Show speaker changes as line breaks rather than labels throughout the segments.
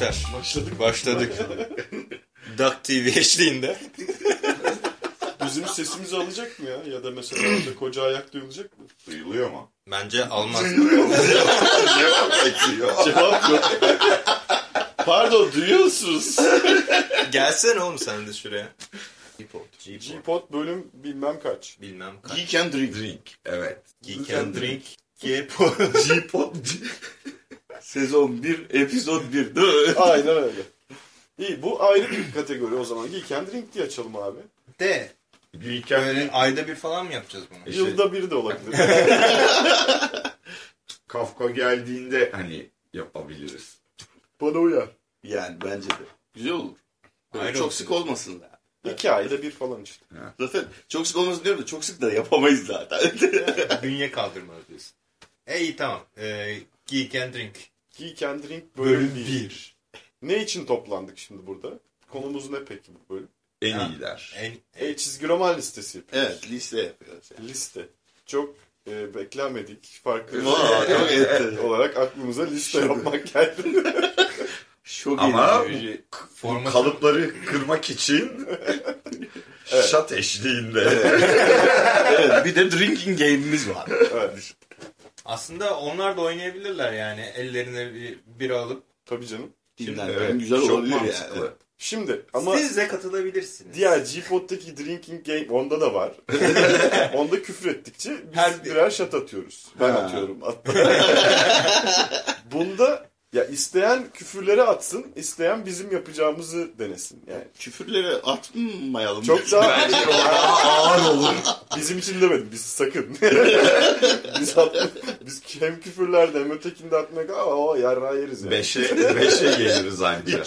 gençler.
Başladık.
Başladık. Duck TV eşliğinde.
Bizim sesimizi alacak mı ya? Ya da mesela orada koca ayak duyulacak mı?
Duyuluyor mu?
Bence almaz.
Cevap bekliyor.
Cevap yok. Pardon duyuyor musunuz?
Gelsene oğlum sen de şuraya. G-Pod. G-Pod.
G-Pod bölüm bilmem kaç.
Bilmem kaç.
Geek and drink. drink. Evet.
Geek and Drink. G-Pod.
G-pop. Sezon 1, epizod 1 değil mi?
Aynen öyle. İyi bu ayrı bir kategori o zaman. Geek and Drink diye açalım abi.
De.
Geek and
Böyle
drink.
ayda bir falan mı yapacağız bunu?
İşte-
Yılda biri de olabilir.
Kafka geldiğinde hani yapabiliriz.
Bana uyar.
Yani bence de. Güzel olur. Böyle
Ayrı
çok
olsun.
sık olmasın da.
İki ayda bir falan işte.
Zaten çok sık olmasın diyorum da çok sık da yapamayız zaten.
Bünye kaldırmalı diyorsun. E iyi tamam. Ee, Geek and Drink.
Geek and Drink bölüm 1. Ne için toplandık şimdi burada? Konumuz ne peki bu bölüm?
En
Ha.
iyiler.
En,
E, çizgi roman listesi yapıyoruz.
evet liste yapıyoruz. Yani.
Liste. Çok e, beklenmedik,
enteresan.
olarak aklımıza liste yapmak geldi.
Çok
Ama
formatı,
Kalıpları kırmak için şat eşliğinde.
Evet, bir de drinking game'imiz var.
evet.
Aslında onlar da oynayabilirler yani. Ellerine bir bira alıp.
Tabii canım.
Dinlenmen
Evet,
güzel
çok
olabilir
mantıklı.
yani.
Şimdi ama
Siz de katılabilirsiniz.
diğer G-Pod'daki drinking game onda da var. onda küfür ettikçe biz
Her-
birer şat atıyoruz. Ben
Ha.
atıyorum. Bunda ya isteyen küfürleri atsın, isteyen bizim yapacağımızı denesin. Yani
Küfürleri atmayalım.
çok daha
Bence ağır olur.
bizim için demedim. Biz sakın. biz, at, biz hem küfürlerde hem ötekinde atmak aa o yarrağı yeriz yani.
Beşe, beşe geliriz anca.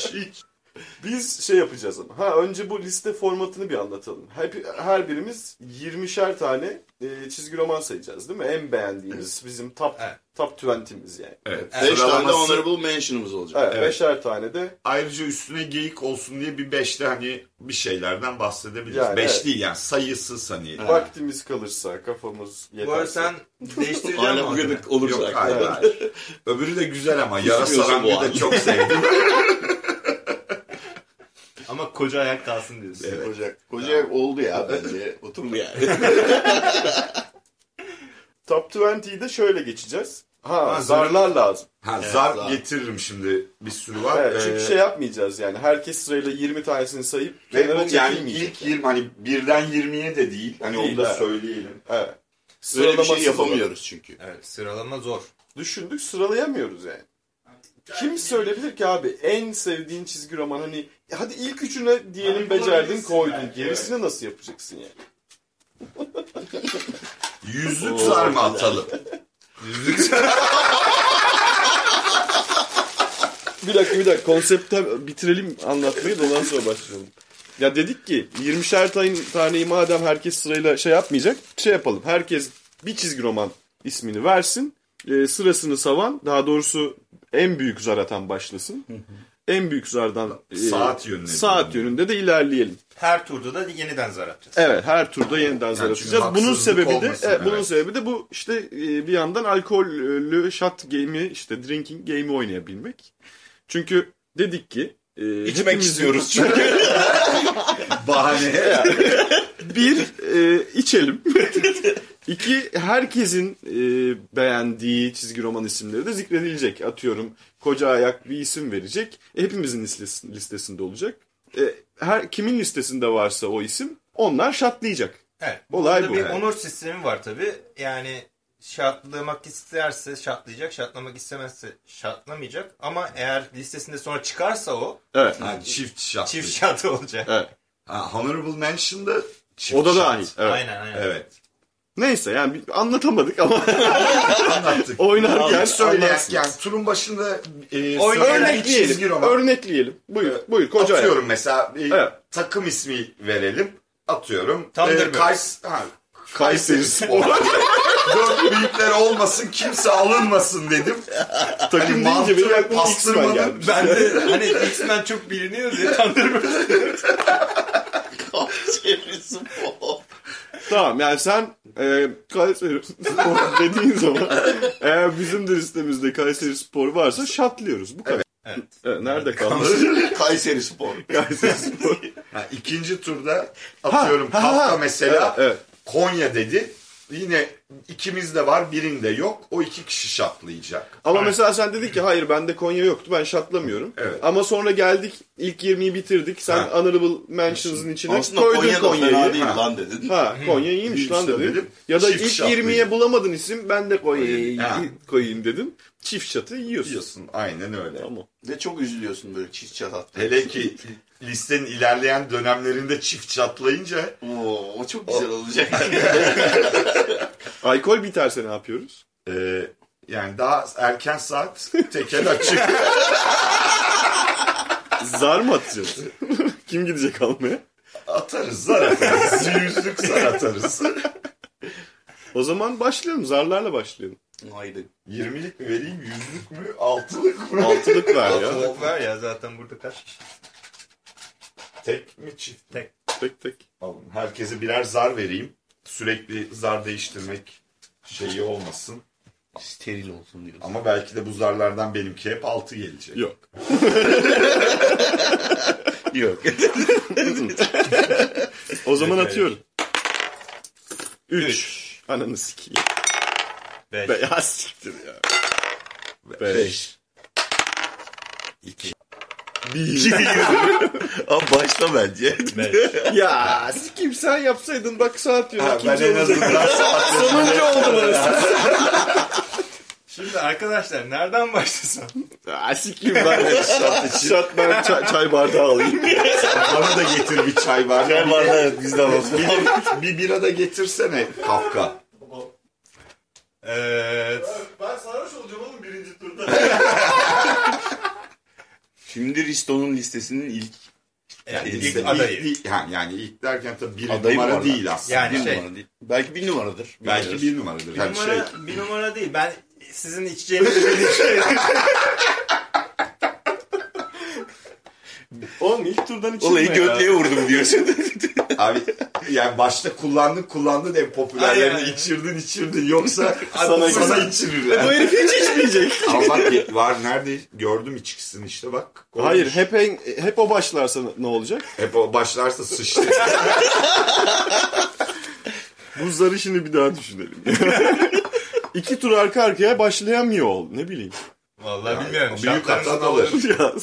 Biz şey yapacağız ama. Ha önce bu liste formatını bir anlatalım. Hep, her birimiz 20'şer tane e, çizgi roman sayacağız değil mi? En beğendiğimiz bizim top
Evet.
top 20'miz yani.
Evet.
5 tane de honorable mention'ımız olacak.
Evet,
Evet.
beşer tane de
Ayrıca üstüne geyik olsun diye bir beşte hani bir şeylerden bahsedebiliriz.
Yani
Beş
evet.
değil yani sayısız hani.
vaktimiz kalırsa, kafamız
Bu arada
yeterse.
sen değiştireceksin
Hala
adını?
olursa.
Yok hayır hayır. Öbürü de güzel ama yarasa
Üzülüyorsun bu
Rangi'yi
an.
de çok sevdim.
Ama koca ayak kalsın diyorsun.
Evet.
Koca, koca oldu ya bence. Oturdu yani.
Top 20'yi de şöyle geçeceğiz. Ha,
Ha,
zarlar lazım.
Ha,
Evet,
zar
zar.
getiririm şimdi bir sürü var.
Evet, çünkü
Ee,
şey yapmayacağız yani. Herkes sırayla 20 tanesini sayıp
ve
kenara
bu yani ilk 20 hani birden 20'ye de değil. Hani
Değil,
onu da
evet.
söyleyelim.
Evet. Sıralamasız
şey yapamıyoruz çünkü.
Evet sıralama zor.
düşündük sıralayamıyoruz yani. Kim söyleyebilir ki abi en sevdiğin çizgi roman hani hadi ilk üçüne diyelim
Hani
becerdin koydun.
belki,
Gerisini nasıl yapacaksın yani?
Yüzlük
güzel.
atalım?
Bir dakika bir dakika konsepte bitirelim anlatmayı da ondan sonra başlayalım. Ya dedik ki 20'şer tane, taneyi madem herkes sırayla şey yapmayacak şey yapalım. Herkes bir çizgi roman ismini versin. e, sırasını savan daha doğrusu en büyük zar atan başlasın. En büyük zardan e,
Saat yönüne
saat yönünde de ilerleyelim.
Her turda da yeniden zar atacağız.
Evet her turda yeniden zar
Yani çünkü
atacağız. Bunun sebebi de
olmasın,
evet, bunun
evet.
sebebi de bu işte e, bir yandan alkollü shot game'i işte drinking game'i oynayabilmek. Çünkü dedik ki e,
İçmek istiyoruz çünkü.
Bahane.
Bir e, içelim. İki herkesin e, beğendiği çizgi roman isimleri de zikredilecek. Atıyorum koca ayak bir isim verecek. E, hepimizin listesi, listesinde olacak. E, her kimin listesinde varsa o isim onlar şatlayacak.
Evet.
Olay bu.
bir
Evet.
onur sistemi var tabi. Yani şartlamak isterse şartlayacak, şartlamak istemezse şartlamayacak. Ama eğer listesinde sonra çıkarsa o
Evet.
Ha, çift şat.
çift şartı olacak.
Evet.
Ha, Honorable Mention'da çift
O da
şat.
dahil. Evet.
Aynen aynen.
Evet.
Neyse yani anlatamadık ama
Anlattık.
oynarken
yani turun başında e,
Örnekleyelim. Örnekleyelim. Buyur. Buyur koca.
Atıyorum mesela e,
Evet.
takım ismi verelim. Atıyorum.
Thunderbird.
E, Kays ha,
Kayseri Spor.
Dört büyükler olmasın kimse alınmasın dedim.
Takım
Hani
deyince
mantığı
benim aklıma X-Men gelmiş.
Ben de hani X-Men çok biliniyor diye Thunderbird.
Kayseri Spor.
Tamam yani sen e, Kayseri Spor dediğin zaman eğer bizim de listemizde Kayseri Spor varsa şatlıyoruz. Bu kadar.
Evet.
Evet, nerede kaldı?
Kayseri Spor.
Kayserispor.
Ha, ikinci turda atıyorum
Ha, ha,
Kafka mesela
Evet, evet.
Konya dedi. Yine ikimizde var birinde yok. O iki kişi şatlayacak.
Ama mesela sen dedin ki hayır bende Konya yoktu ben şatlamıyorum.
Evet.
Ama sonra geldik ilk 20'yi bitirdik. Sen
Ha.
honorable mentions'ın içine
Aslında
koydun
Konya da fena
Konya'yı.
değil
Ha.
lan dedin.
Ha Konya iyiymiş lan
de
dedim. Ya da
Çift
ilk
şat
20'ye
dedim.
bulamadın isim ben de Konya'yı koyayım dedim. Çift şatı yiyorsun.
Diyorsun. Aynen öyle.
Tamam.
Ve çok üzülüyorsun böyle çift çat at.
Hele ki listenin ilerleyen dönemlerinde çift çatlayınca
Oo, o çok güzel olacak.
Alkol biterse ne yapıyoruz?
e, yani daha erken saat tekel açık.
Zar mı atacağız? Kim gidecek almaya?
atarız zar atarız. Yüzlük zar atarız.
O zaman başlayalım. Zarlarla başlayalım.
Haydi.
20'lik mi vereyim yüzlük mü altılık mı?
Altılık ver ya.
Altılık var ya zaten burada kaç kişi?
Tek mi çift?
Tek.
Tek tek.
Alın. Herkese birer zar vereyim. Sürekli zar değiştirmek şeyi olmasın.
Steril olsun diyorsun.
Ama belki de bu zarlardan benimki hep 6 gelecek.
Yok.
Yok.
O zaman
Evet.
atıyorum. 3. Ananı sikeyim.
Beş.
Be ya siktir ya. 5.
2.
1.
Ama başla bence.
Beş.
ya sikeyim sen yapsaydın bak saat.
Ha, ben en azından saat
Sonuncu oldum arası.
Şimdi arkadaşlar nereden başlasam?
Ya sikeyim ben. Şat, şat ben çay, çay bardağı alayım.
bana da getir bir çay var.
Gel var evet bizden olsun.
bir, bir bira da getirsene Kafka.
Evet.
Ben sarhoş olacağım oğlum birinci turda.
Şimdi Risto'nun listesinin ilk
Yani
İlk-
adayı.
ilk- ha, yani ilk derken tabii bir
adayı mı
numara değil aslında.
Yani
bir
şey-
numara değil. Belki bir numaradır.
Belki
Bilmiyoruz.
bir numaradır.
Bir
Yani şey,
numara, bir numara değil. Ben sizin içeceğinizi bildiğim
Oğlum ilk turdan içilme
Olayı
ya.
götleye vurdum diyorsun.
abi yani başta kullandın kullandın en popülerlerini
Aynen.
içirdin içirdin yoksa
Sana-
sana, içirirler.
Bu herif hiç içmeyecek.
Al bak var nerede gördüm içkisini işte bak. Koymuş.
Hayır hep en, hep o başlarsa ne olacak?
Hep o başlarsa sıçtı.
Bu zar işini bir daha düşünelim. İki tur arka arkaya başlayamıyor ol. Ne bileyim.
Vallahi
Yani
bilmiyorum.
büyük
da
alır.
ya.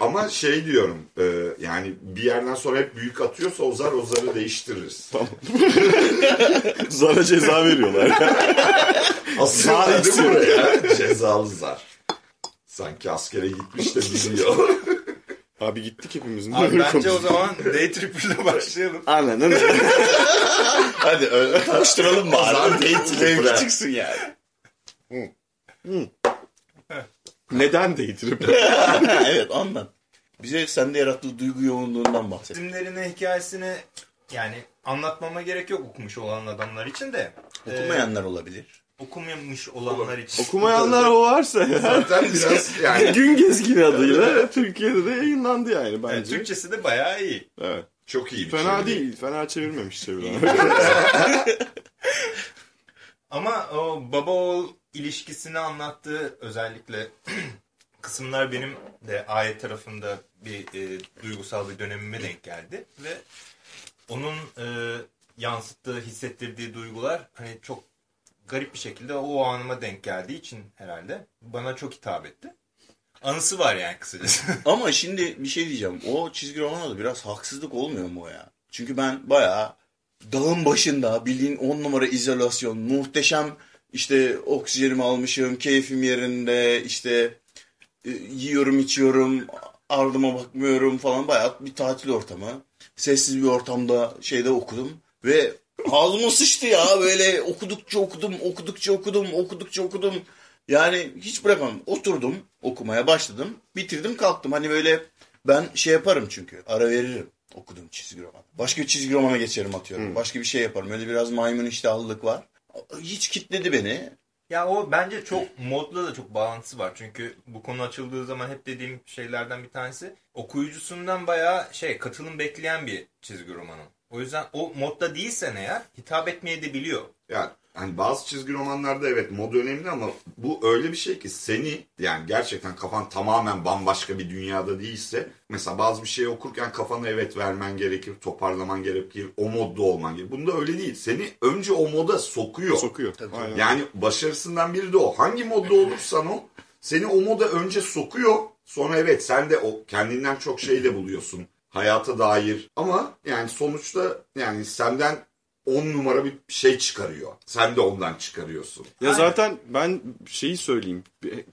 Ama şey diyorum e, yani bir yerden sonra hep büyük atıyorsa o zar o zarı değiştiririz.
Zara ceza veriyorlar.
Asıl
Zar iksiri.
buraya. Cezalı zar. Sanki askere gitmiş de biliyor.
Abi gittik hepimizin.
Abi bence o zaman day trip ile başlayalım.
Anladın
Hadi öyle koşturalım bari.
Zar date
Zevki
trip.
çıksın yani.
Neden değdirip?
evet anlat. Bize sende yarattığı duygu yoğunluğundan bahset.
İsimlerini, hikayesini yani anlatmama gerek yok okumuş olan adamlar için de.
Okumayanlar olabilir.
Ee, okumamış olanlar için.
Okumayanlar o varsa ya.
Zaten biraz yani
Gün gezgini adıyla Türkiye'de de yayınlandı yani
Yani
bence.
Türkçesi de bayağı iyi.
Evet.
çok iyi bir
Fena
şey.
değil. Fena çevirmemiş çeviren.
Ama o baba oğul ilişkisini anlattığı özellikle kısımlar benim de ayet tarafında bir e, duygusal bir dönemime denk geldi ve onun e, yansıttığı, hissettirdiği duygular hani çok garip bir şekilde o anıma denk geldiği için herhalde bana çok hitap etti. Anısı var yani kısacası.
Ama şimdi bir şey diyeceğim. O çizgi romana da biraz haksızlık olmuyor mu o ya? Çünkü ben bayağı dağın başında bildiğin on numara izolasyon, muhteşem işte oksijenimi almışım, keyfim yerinde, işte e, yiyorum içiyorum, ardıma bakmıyorum falan bayağı bir tatil ortamı. Sessiz bir ortamda şeyde okudum ve ağzıma sıçtı ya böyle okudukça okudum, okudukça okudum, okudukça okudum. Yani hiç bırakamam. Oturdum, okumaya başladım, bitirdim, kalktım. Hani böyle ben şey yaparım çünkü, ara veririm okuduğum çizgi roman. Başka bir çizgi romana geçerim atıyorum. Başka bir şey yaparım. Öyle biraz maymun iştahlılık var. Hiç kitledi beni.
Ya o bence çok modla da çok bağlantısı var. Çünkü bu konu açıldığı zaman hep dediğim şeylerden bir tanesi okuyucusundan bayağı şey katılım bekleyen bir çizgi romanı. O yüzden o modda değilsen eğer hitap etmeye de biliyor.
Yani hani bazı çizgi romanlarda evet mod önemli ama bu öyle bir şey ki seni yani gerçekten kafan tamamen bambaşka bir dünyada değilse mesela bazı bir şey okurken kafana evet vermen gerekir, toparlaman gerekir, o modda olman gerekir. Bunda öyle değil. Seni önce o moda sokuyor.
Sokuyor.
Tabii.
Aynen.
Yani başarısından biri de o. Hangi modda olursan o seni o moda önce sokuyor. Sonra evet sen de o kendinden çok şey de buluyorsun. Hayata dair. Ama yani sonuçta yani senden on numara bir şey çıkarıyor. Sen de ondan çıkarıyorsun.
Ya zaten ben şeyi söyleyeyim.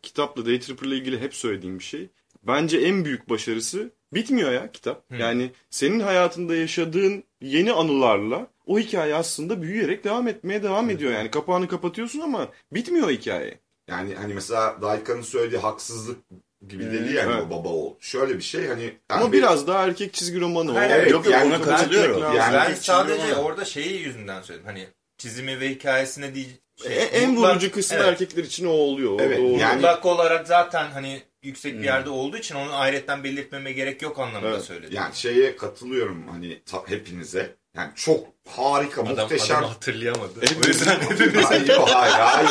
Kitapla Day Tripper'la ilgili hep söylediğim bir şey. Bence en büyük başarısı bitmiyor ya kitap. Yani senin hayatında yaşadığın yeni anılarla o hikaye aslında büyüyerek devam etmeye devam ediyor. Yani kapağını kapatıyorsun ama bitmiyor hikaye.
Yani hani mesela Daika'nın söylediği haksızlık gibi dedi yani
Evet.
o baba oğul. Şöyle bir şey hani...
Ama
yani
biraz daha erkek çizgi romanı o.
Evet,
Yok yok
yani
ona
ben-
katılıyorum.
Yani-
Yani
ben sadece
roman-
orada şeyi yüzünden söyledim. Hani çizimi ve hikayesine değil.
E- en
mutlak-
vurucu kısmı
Evet.
erkekler için o oluyor. O
Evet,
doğru.
yani-
Mutlak olarak zaten hani yüksek bir yerde olduğu için onu ayrıyetten belirtmeme gerek yok anlamında
Evet.
söyledim.
Yani şeye katılıyorum hani ta- hepinize. Yani çok harika,
Adam,
muhteşem.
adamı hatırlayamadı. O yüzden
hayır, yok, hayır, hayır.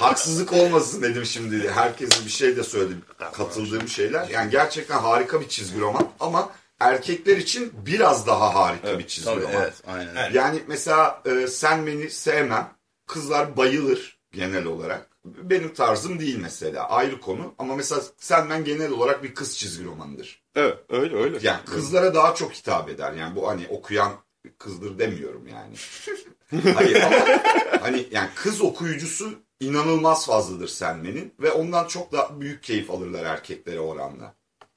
Haksızlık olmasın dedim şimdi. Herkese bir şey de söyledim. Katıldığım şeyler. Yani gerçekten harika bir çizgi roman ama erkekler için biraz daha harika bir çizgi
Tabii
roman.
evet aynen.
Evet.
Yani mesela e, sen beni sevmem. Kızlar bayılır genel olarak. Benim tarzım değil mesela. Ayrı konu. Ama mesela sen ben genel olarak bir kız çizgi romanıdır.
Evet öyle öyle.
Yani kızlara daha çok hitap eder. Yani bu hani okuyan kızdır demiyorum yani. Hayır ama hani yani kız okuyucusu inanılmaz fazladır Senmen'in ve ondan çok daha büyük keyif alırlar erkeklere oranla.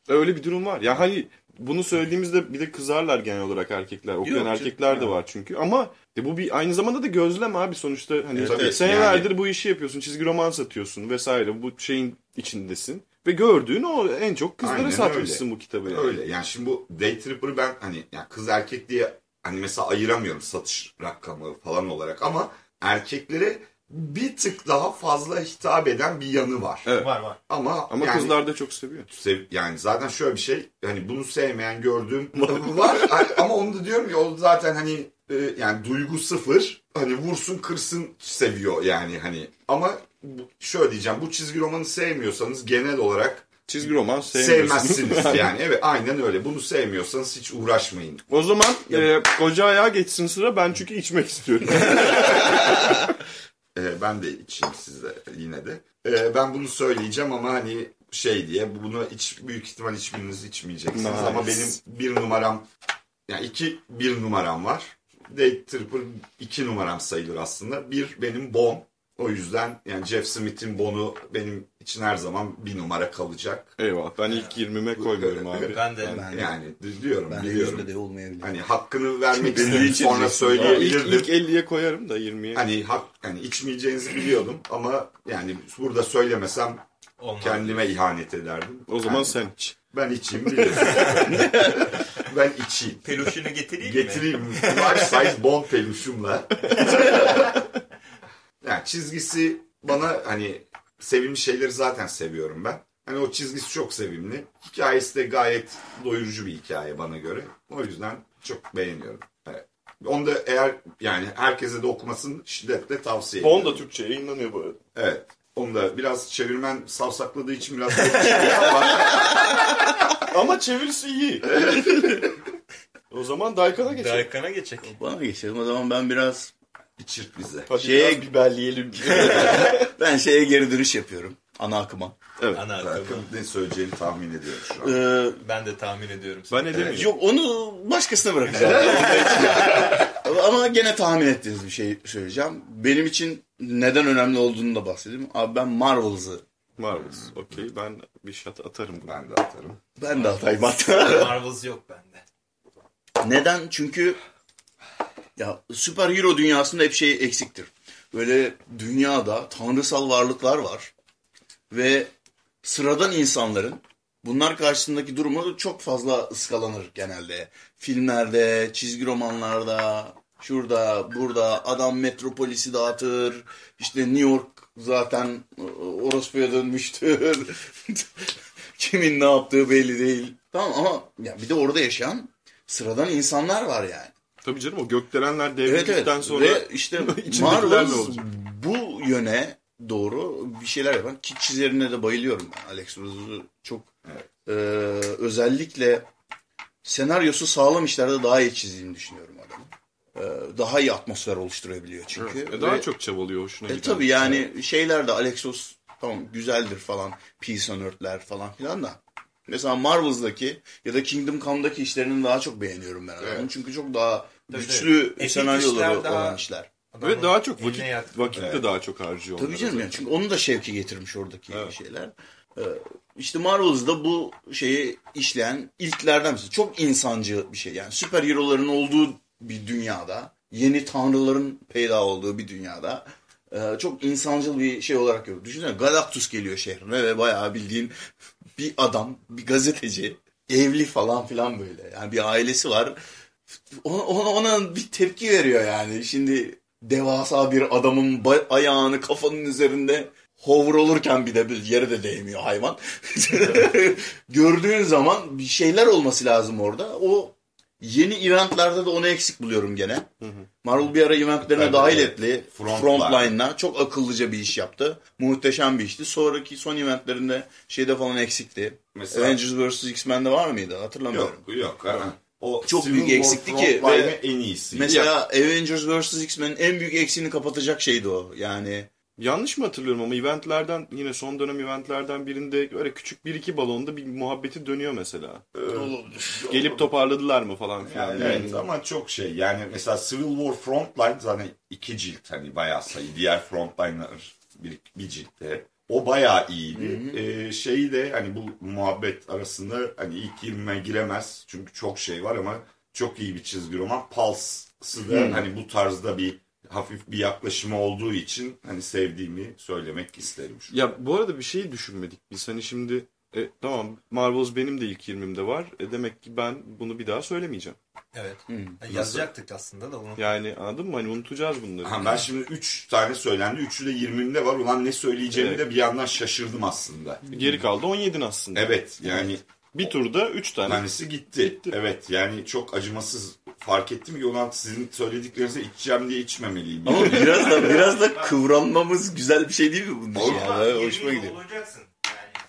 Öyle bir durum var. Ya hani bunu söylediğimizde bir de kızarlar genel olarak erkekler. Okuyan
Yok,
erkekler de var çünkü. Ama e, bu bir aynı zamanda da gözlem abi sonuçta. Hani
Evet,
senelerdir bu işi yapıyorsun. Çizgi roman satıyorsun vesaire. Bu şeyin içindesin. Ve gördüğün o en çok kızlara
Aynen
satmışsın
öyle.
bu kitabı. Yani.
Öyle yani şimdi bu Day Tripper'ı ben hani yani kız erkek diye hani mesela ayıramıyorum satış rakamı falan olarak ama erkeklere bir tık daha fazla hitap eden bir yanı var.
Evet.
var var.
Ama
Ama
yani,
kızlar da çok seviyor.
sev- yani zaten şöyle bir şey hani bunu sevmeyen gördüğüm var ama onu da diyorum ya o zaten hani e, yani duygu sıfır hani vursun kırsın seviyor yani hani ama bu- şöyle diyeceğim bu çizgi romanı sevmiyorsanız genel olarak
Çizgi roman
sevmezsiniz yani evet aynen öyle bunu sevmiyorsanız hiç uğraşmayın.
O zaman e, koca ayağa geçsin sıra ben çünkü içmek istiyorum.
Ee, ben de içeyim size yine de. Ee, ben bunu söyleyeceğim ama hani şey diye bunu hiç büyük ihtimal hiçbiriniz içmeyeceksiniz
Nice.
ama benim bir numaram yani iki bir numaram var. Date Tripper iki numaram sayılır aslında. Bir benim Bon. O yüzden yani Jeff Smith'in Bon'u benim için her zaman bir numara kalacak.
Eyvallah ben ilk 20'me koymuyorum abi.
Ben de
Ben
Yani diyorum
Ben
biliyorum.
yüzde de olmayabilir.
Hani hakkını vermek istediğim
için
sonra söyleyebilirdim.
İlk, ilk 50'ye koyarım da 20'ye.
Hani hak hani içmeyeceğinizi biliyordum ama yani burada söylemesem
olmaz.
kendime ihanet ederdim.
o zaman
Yani
sen iç.
ben içeyim biliyorsun. ben içeyim.
Peluşunu getireyim mi?
Getireyim large size bond peluşumla. yani çizgisi bana hani sevimli şeyleri zaten seviyorum ben. Hani o çizgisi çok sevimli. Hikayesi de gayet doyurucu bir hikaye bana göre. O yüzden çok beğeniyorum. Evet. Onu da eğer yani herkese de okumasını şiddetle tavsiye ediyorum.
Bond da Türkçe yayınlanıyor bu arada.
Evet. Onu da biraz çevirmen savsakladığı için biraz ama
Ama çevirisi iyi. o zaman Daikan'a geçelim.
Daikan'a geçecek.
Bana geçelim o zaman ben biraz
içirt bize.
Hadi
Şeye-
biraz biberleyelim.
ben şeye geri dönüş yapıyorum. Ana akıma.
Ana akımı.
Bakın ne söyleyeceğini tahmin ediyorum şu an.
Ee,
Ben de tahmin ediyorum.
ben edemiyorum.
yok onu başkasına bırakacağım. Ama gene tahmin ettiğiniz bir şey söyleyeceğim. Benim için neden önemli olduğunu da bahsedeyim. Abi ben Marvel'ızı
Marvels. Okey ben bir şat atarım. bunu.
Ben de atarım.
ben de atayım hatta.
Marvels yok bende.
Neden? Çünkü ya süper hero dünyasında hep şey eksiktir. Böyle dünyada tanrısal varlıklar var ve sıradan insanların bunlar karşısındaki durumu çok fazla ıskalanır genelde. Filmlerde, çizgi romanlarda, şurada, burada adam metropolisi dağıtır. İşte New York zaten orospuya dönmüştür. Kimin ne yaptığı belli değil. Tamam ama ya bir de orada yaşayan sıradan insanlar var yani.
Tabii canım o gökdelenler
Evet
devrildikten
evet.
sonra
Ve işte Marvel bu yöne doğru bir şeyler yapan ki çizerine de bayılıyorum ben. Alex Rose'u çok e, özellikle senaryosu sağlam işlerde daha iyi çizdiğini düşünüyorum adamın. E, daha iyi atmosfer oluşturabiliyor çünkü.
E, daha
Ve-
çok çabalıyor hoşuna
E tabii yani şeyler de Alexos tamam güzeldir falan. Peace on Earth'ler falan filan da. Mesela Marvel'daki ya da Kingdom Come'daki işlerini daha çok beğeniyorum ben adamın. Çünkü çok daha
Tabii,
güçlü
tabii.
Senaryoları
işler daha-
olan işler.
Ve daha çok vakit, vakit de
Evet.
daha çok harcıyor
Tabii canım yani çünkü onu da şevki getirmiş oradaki
Evet.
şeyler. Ee, işte Marvel'da bu şeyi işleyen ilklerden birisi. Çok insancı bir şey yani süper hero'ların olduğu bir dünyada, yeni tanrıların peyda olduğu bir dünyada e, çok insancıl bir şey olarak görüyorum. Düşünsene Galactus geliyor şehrine ve bayağı bildiğin bir adam, bir gazeteci, evli falan filan böyle. Yani bir ailesi var. Ona, ona, ona bir tepki veriyor yani. Şimdi devasa bir adamın ayağını kafanın üzerinde hover olurken bir de bir yere de değmiyor hayvan. Gördüğün zaman bir şeyler olması lazım orada. O yeni eventlerde de onu eksik buluyorum gene. Marvel bir ara eventlerine
Evet,
dahil etti.
Frontline.
Frontline'la çok akıllıca bir iş yaptı. Muhteşem bir işti. Sonraki son eventlerinde şeyde falan eksikti.
Mesela-
Avengers vs. X-Men'de var mıydı? Hatırlamıyorum.
Yok yok. ha. O
Çok
Civil
büyük
War
eksikti ki ve
en iyisi.
Mesela Avengers vs. X-Men'in en büyük eksiğini kapatacak şeydi o. Yani
Yanlış mı hatırlıyorum ama eventlerden yine son dönem eventlerden birinde böyle küçük bir iki balonda bir muhabbeti dönüyor mesela. Gelip toparladılar mı falan filan.
Yani evet ama çok şey yani mesela Civil War Frontline zaten iki cilt hani bayağı sayı diğer Frontline'lar bir, bir ciltte. O bayağı iyiydi. Ee, şeyi de hani bu muhabbet arasında hani ilk 20'e giremez çünkü çok şey var ama çok iyi bir çizgi roman. Pulse'sı da hani bu tarzda bir hafif bir yaklaşımı olduğu için hani sevdiğimi söylemek isterim. Şu.
Ya bu arada bir şey düşünmedik biz. Hani şimdi e, tamam Marvels benim de ilk 20'imde var. E, demek ki ben bunu bir daha söylemeyeceğim.
Evet. Yani yazacaktık aslında da onu.
Yani anladın mı? Hani unutacağız bunları.
Ha, ben şimdi 3 tane söylendi. Üçü de 20'imde var. Ulan ne söyleyeceğimi
Evet.
de bir yandan şaşırdım aslında.
Geri kaldı 17'in aslında.
Evet yani
Bir turda 3 tane.
tanesi gitti.
Gitti.
Evet yani çok acımasız fark ettim ki ulan sizin söylediklerinizi içeceğim diye içmemeliyim.
ama biraz da biraz da kıvranmamız güzel bir şey değil mi bunun için? Yani? Hoşuma gidiyor.
olacaksın.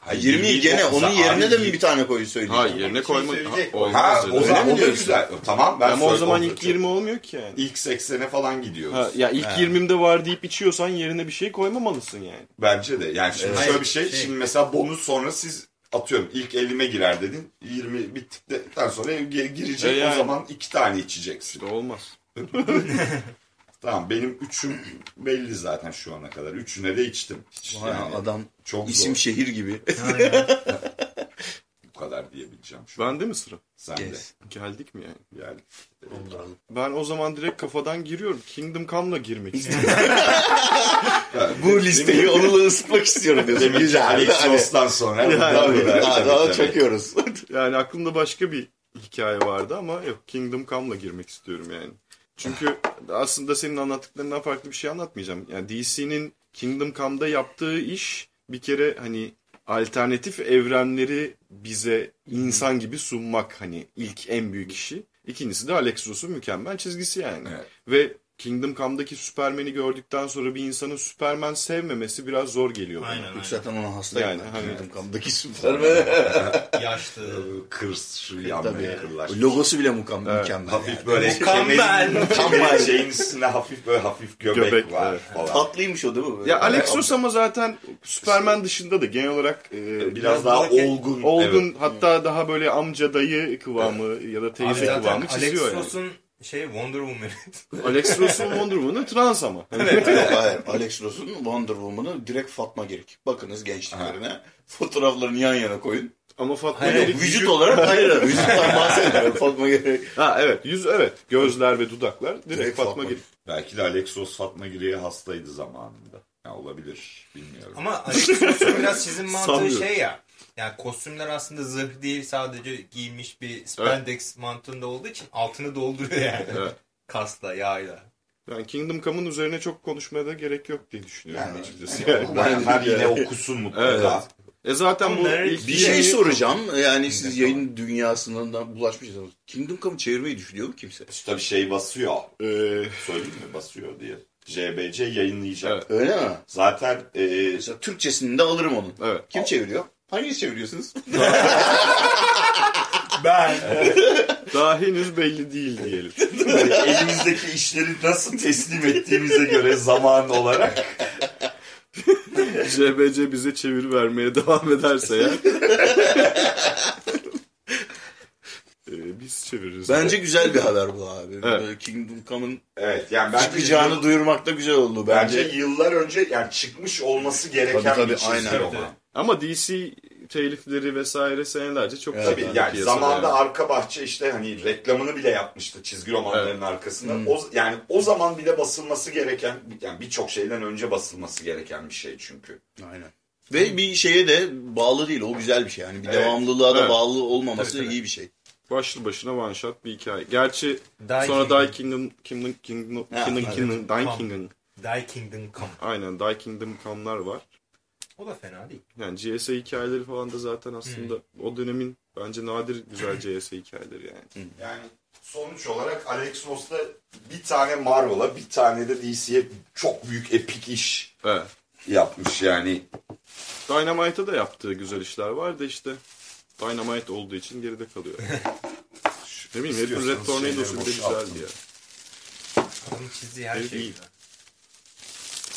Ha,
20'yi gene onun yerine de mi bir tane koyu söyleyeceğim?
Ha yerine koyma.
söyleyecek.
Ha,
Ha,
olmaz.
o
öyle.
zaman
mi
o da
diyorsun?
güzel. Tamam ben
Ama o zaman ilk 20 olmuyor ki yani.
ilk 80'e falan gidiyoruz.
Ha, ya ilk
Ha.
20'imde var deyip içiyorsan yerine bir şey koymamalısın yani.
Bence de. Yani şimdi
Evet.
şöyle bir şey.
Şey-
Şimdi mesela bonus sonra siz atıyorum ilk 50'me girer dedin. 20 bittikten sonra gi- girecek
E yani.
o zaman iki tane içeceksin.
İşte olmaz.
Tamam benim üçüm belli zaten şu ana kadar. Üçüne de içtim. Hiç
Vay,
yani
adam
çok
isim
zor.
şehir gibi.
Bu kadar diyebileceğim şu an.
Bende mi sıra?
Sen de.
Yes.
Geldik mi yani?
Yani.
Ben o zaman direkt kafadan giriyorum. Kingdom Come'la girmek istiyorum.
Bu listeyi onunla ısıtmak istiyorum diyorsun.
Demin
Güzel.
Alex Ross'tan sonra.
Yani,
tabii,
daha, daha
tabii.
çakıyoruz.
yani aklımda başka bir hikaye vardı ama yok Kingdom Come'la girmek istiyorum yani. Çünkü aslında senin anlattıklarından farklı bir şey anlatmayacağım. Yani DC'nin Kingdom Come'da yaptığı iş bir kere hani alternatif evrenleri bize insan gibi sunmak hani ilk en büyük işi. İkincisi de Alex Ross'un mükemmel çizgisi yani.
Evet.
Ve Kingdom Come'daki Superman'i gördükten sonra bir insanın Superman sevmemesi biraz zor geliyor bana.
Aynen aynen.
zaten ona hastayım.
Yani,
Yani,
hani-
Kingdom Come'daki Superman.
Yaşlı.
Kırs şu yanmaya kırlaşmış.
Logosu bile mükemmel.
Evet.
mükemmel
Hafif
yani.
böyle kemerin, kemerin şeyin üstünde hafif böyle hafif göbek,
Göbek,
var
evet.
falan.
Tatlıymış o değil mi? Böyle?
Ya Alex Ross ama zaten Superman dışında da genel olarak e,
Biraz daha
böyle-
olgun.
olgun
Evet.
hatta daha böyle amca dayı kıvamı ya da
Abi
teyze
zaten
kıvamı
Alex
çiziyor yani.
Şey Wonder Woman.
Alex Ross'un Wonder Woman'ı trans ama.
Yok hayır. Alex Ross'un Wonder Woman'ı direkt Fatma Gerek. Bakınız gençliklerine. Fotoğraflarını yan yana koyun.
ama Fatma
Hayır,
Gerek-
Vücut olarak hayır. Vücuttan bahsetmiyorum. Fatma Gerek.
Ha evet yüz evet gözler ve dudaklar direkt,
Direkt
Fatma,
Fatma
Gerek.
Belki de Alex Ross Fatma Giri'ye hastaydı zamanında. Ya olabilir. Bilmiyorum.
Ama Alex Ross'un biraz çizim mantığı
Sanmıyorum.
şey ya. Yani kostümler aslında zırh değil sadece giyilmiş bir spandex mantığında olduğu için altını dolduruyor yani.
Evet.
Kasla, yağla.
Yani Kingdom Come'ın üzerine çok konuşmaya da gerek yok diye düşünüyorum
Yani,
açıkçası.
yani
Yani.
okumayanlar yine okusun mutlaka.
Evet. E zaten bu ilk
Bir
Bir
şey soracağım. Yani siz
Kingdom
yayın dünyasından bulaşmışsınız. Kingdom Come'ı çevirmeyi düşünüyor mu kimse?
Tabii şey basıyor.
Ee,
Söyleyeyim mi basıyor diye. JBC yayınlayacak.
Evet.
Öyle mi?
Zaten e,
Mesela Türkçesini de alırım onun.
evet.
Kim çeviriyor? Hangisi çeviriyorsunuz?
Ben.
Daha henüz belli değil diyelim.
hani elimizdeki işleri nasıl teslim ettiğimize göre zaman olarak
JBC bize çeviri vermeye devam ederse ya. Ee, biz çeviririz.
Bence güzel bir haber bu abi.
Evet.
Böyle Kingdom Come'ın
evet yani bence
çıkacağını
yıl-
duyurmak da güzel oldu
bence
bence.
yıllar önce yani çıkmış olması gereken
Tabii, tabii,
bir çizgi
aynen.
roman.
Ama DC telifleri vesaire senelerce çok
Evet,
Tabii yani zamanda
yani.
arka bahçe işte hani reklamını bile yapmıştı çizgi romanların arkasında.
Hmm.
O yani o zaman bile basılması gereken yani birçok şeyden önce basılması gereken bir şey çünkü.
Aynen. Ve bir şeye de bağlı değil. O güzel bir şey. Yani bir
Evet.
devamlılığa da
Evet.
bağlı olmaması
Tabii, tabii.
iyi bir şey.
Başlı başına one shot bir hikaye. Gerçi
Die
sonra
Kingdom.
Die Kingdom, Kingdom, Kingdom, Kingdom,
evet.
Kingdom. Kingdom.
Die Kingdom Come.
Aynen Die Kingdom Come'lar var.
O da fena değil.
Yani GSA hikayeleri falan da zaten aslında o dönemin bence nadir güzel GSA hikayeleri yani.
Yani sonuç olarak Alex Ross da bir tane Marvel'a bir tane de DC'ye çok büyük epik iş
Evet.
yapmış yani.
Dynamite'a da yaptığı güzel işler var da işte Dynamite olduğu için geride kalıyor. ne bileyim Herif'in Red Tornado'su bile güzeldi ya.
Onun çizdiği her şey
iyi.
güzel.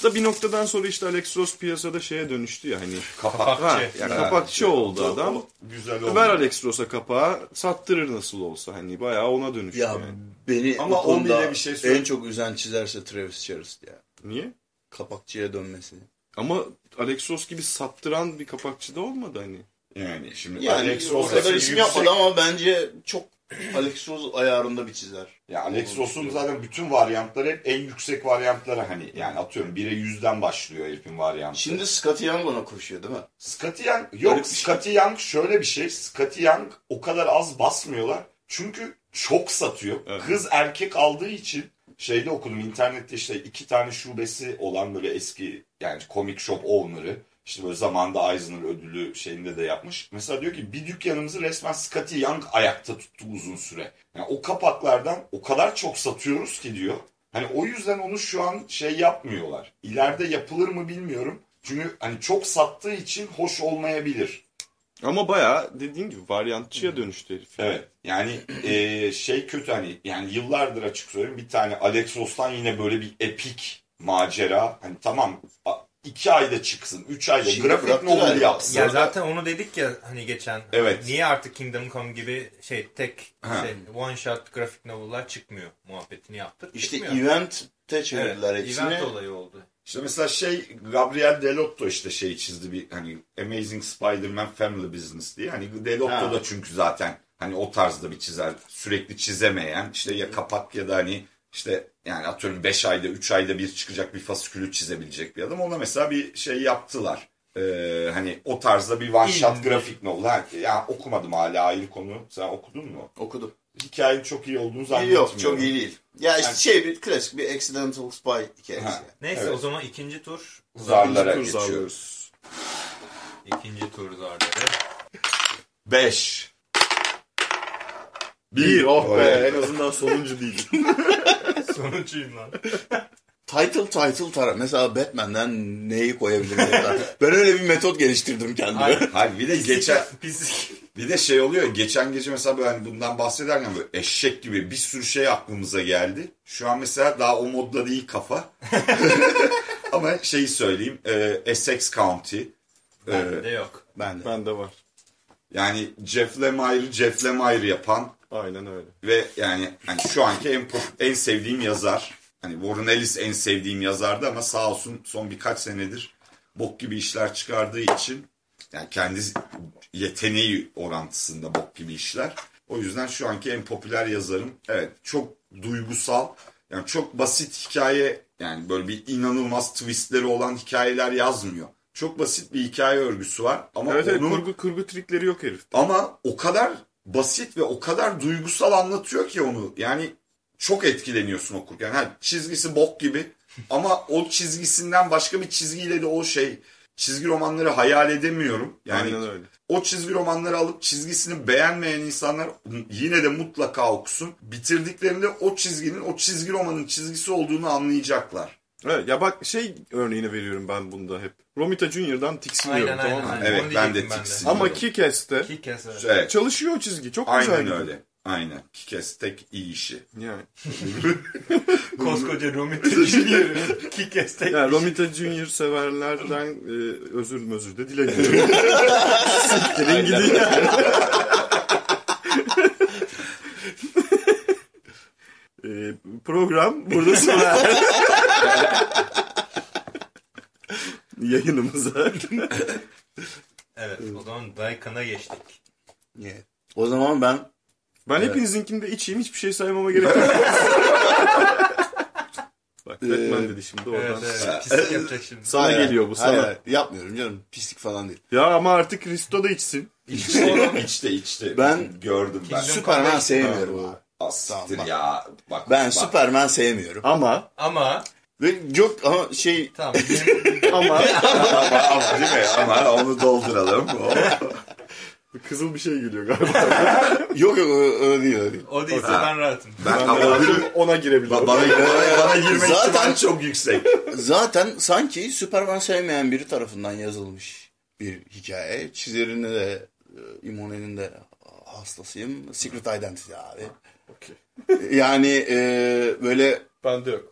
Da bir noktadan sonra işte Alex Ross piyasada şeye dönüştü ya hani.
Kapak.
Ha,
Kapakçı.
Ha,
kapakçı oldu
o-
adam.
o Güzel oldu.
Ver Alex Ross'a kapağı sattırır nasıl olsa hani bayağı ona dönüştü
Ya
yani.
beni
Ama
o
bile bir şey söyle-
en çok üzen çizerse Travis Charest ya.
Niye?
Kapakçıya dönmesi.
Ama Alex Ross gibi sattıran bir kapakçı da olmadı hani.
Yani şimdi
Yani
Alex
o
Ross
kadar isim yapmadı ama bence çok Alex Ross ayarında bir çizer.
Ya Alex Ross'un zaten bütün varyantları hep en yüksek varyantları hani yani atıyorum 1'e 100'den başlıyor herifin varyantı.
Şimdi Scotty Young ona koşuyor değil mi?
Scotty Young yok
şey.
Scotty Young şöyle bir şey. Scotty Young o kadar az basmıyorlar. Çünkü çok satıyor.
Evet.
Kız erkek aldığı için şeyde okudum internette işte iki tane şubesi olan böyle eski yani comic shop owner'ı işte böyle zamanda Eisner ödülü şeyinde de yapmış. Mesela diyor ki bir dükkanımızı resmen Scotty Young ayakta tuttu uzun süre. Yani o kapaklardan o kadar çok satıyoruz ki diyor. Hani o yüzden onu şu an şey yapmıyorlar. İleride yapılır mı bilmiyorum. Çünkü hani çok sattığı için hoş olmayabilir.
Ama bayağı dediğin gibi varyantçıya dönüştü herif.
Evet. Yani e, şey kötü hani yani yıllardır açık söyleyeyim bir tane Alex Ross'tan yine böyle bir epik macera. Hani tamam a- iki ayda çıksın, üç ayda
Şimdi
grafik novel
ya.
yapsın.
Ya zaten onu dedik ya hani geçen.
Evet.
Niye artık Kingdom Come gibi şey tek
Ha.
şey, one shot grafik novel'lar çıkmıyor muhabbetini yaptık.
İşte
Çıkmıyor.
event'te
evet,
çevirdiler hepsini.
event olayı oldu.
İşte mesela şey Gabriel Delotto işte şey çizdi bir hani Amazing Spider-Man Family Business diye. Hani Delotto
Ha.
da çünkü zaten hani o tarzda bir çizer. Sürekli çizemeyen işte ya kapak ya da hani işte yani atıyorum 5 ayda 3 ayda bir çıkacak bir fasikülü çizebilecek bir adam. Ona mesela bir şey yaptılar. Ee, hani o tarzda bir one shot grafik novel. Ha, ya okumadım hala ayrı konu. Sen okudun mu?
Okudum.
Hikayenin çok iyi olduğunu zannetmiyorum.
Yok çok iyi değil. Ya işte
Yani-
şey bir klasik bir accidental spy hikayesi.
Ha.
Neyse
Evet.
o zaman ikinci tur.
Zarlara
İkinci tur
geçiyoruz.
İkinci tur zarları.
5.
Bir oh be
Evet.
en azından sonuncu değil.
Sonuncuyum lan.
Title title tara. Mesela Batman'den neyi koyabilirim? ben öyle bir metot geliştirdim kendime.
Hayır.
Hayır bir de geçen. Bir de şey oluyor geçen gece mesela böyle hani bundan bahsederken böyle eşek gibi bir sürü şey aklımıza geldi. Şu an mesela daha o modda değil kafa. Ama şeyi söyleyeyim e, Essex County
Bende de yok.
Ben de.
Bende var.
yani Jeff Lemire'ı Jeff Lemire yapan
Aynen öyle.
ve yani hani şu anki en en sevdiğim yazar. Hani Warren Ellis en sevdiğim yazardı ama sağ olsun son birkaç senedir bok gibi işler çıkardığı için yani kendi yeteneği orantısında bok gibi işler. O yüzden şu anki en popüler yazarım. Evet çok duygusal. Yani çok basit hikaye yani böyle bir inanılmaz twistleri olan hikayeler yazmıyor. Çok basit bir hikaye örgüsü var ama
Evet evet
onun
kurgu, kurgu trikleri yok herif.
ama o kadar basit ve o kadar duygusal anlatıyor ki onu. Yani çok etkileniyorsun okurken. Ha, çizgisi bok gibi ama o çizgisinden başka bir çizgiyle de o şey çizgi romanları hayal edemiyorum. Yani
Aynen öyle.
o çizgi romanları alıp çizgisini beğenmeyen insanlar yine de mutlaka okusun. Bitirdiklerinde o çizginin o çizgi romanın çizgisi olduğunu anlayacaklar.
Evet, ya bak şey örneğini veriyorum ben bunda hep. Romita Junior'dan tiksiniyorum
Aynen,
tamam
aynen,
mı?
aynen.
Evet
Onu
ben de tiksiniyorum.
Ama
Kick-Ass evet.
Evet.
çalışıyor çizgi. Çok güzel.
Aynen öyle. Aynen. Kikes tek iyi işi.
Yani.
Koskoca Romita Junior Kick-Ass tek
yani Romita Junior severlerden e, özür özür de dilemiyorum. Siktirin gidin yani. E, program burada sona. Yayınımıza.
Evet o zaman Daikan'a geçtik.
Evet. O zaman ben
Ben hepinizinkini de içeyim hiçbir şey saymama gerek yok. Bak Batman dedi şimdi oradan.
Evet evet. Pislik yapacak şimdi.
Sana
Hayır,
geliyor bu sana.
hayır, hayır, yapmıyorum canım. Pislik falan değil.
Ya ama artık Risto da içsin.
içte içte.
Ben-
gördüm ben.
Superman sevmiyorum abi.
Ya. Bak,
Ben
bak.
Superman sevmiyorum.
Ama
Ama
Ve yok ama şey
tamam benim
ama
ama, ama değil mi? Ama onu dolduralım.
kızıl bir şey geliyor galiba.
yok yok öyle değil öyle değil.
o değilse ben rahatım.
Ben
Ben
ama
de ona girebilirim.
bana, bana, bana girme
Zaten-
çok yüksek.
Zaten sanki Superman sevmeyen biri tarafından yazılmış bir hikaye. Çizerinin de e, Imone'nin de hastasıyım. Secret Identity abi.
Okey.
Yani e, böyle
Bende yok.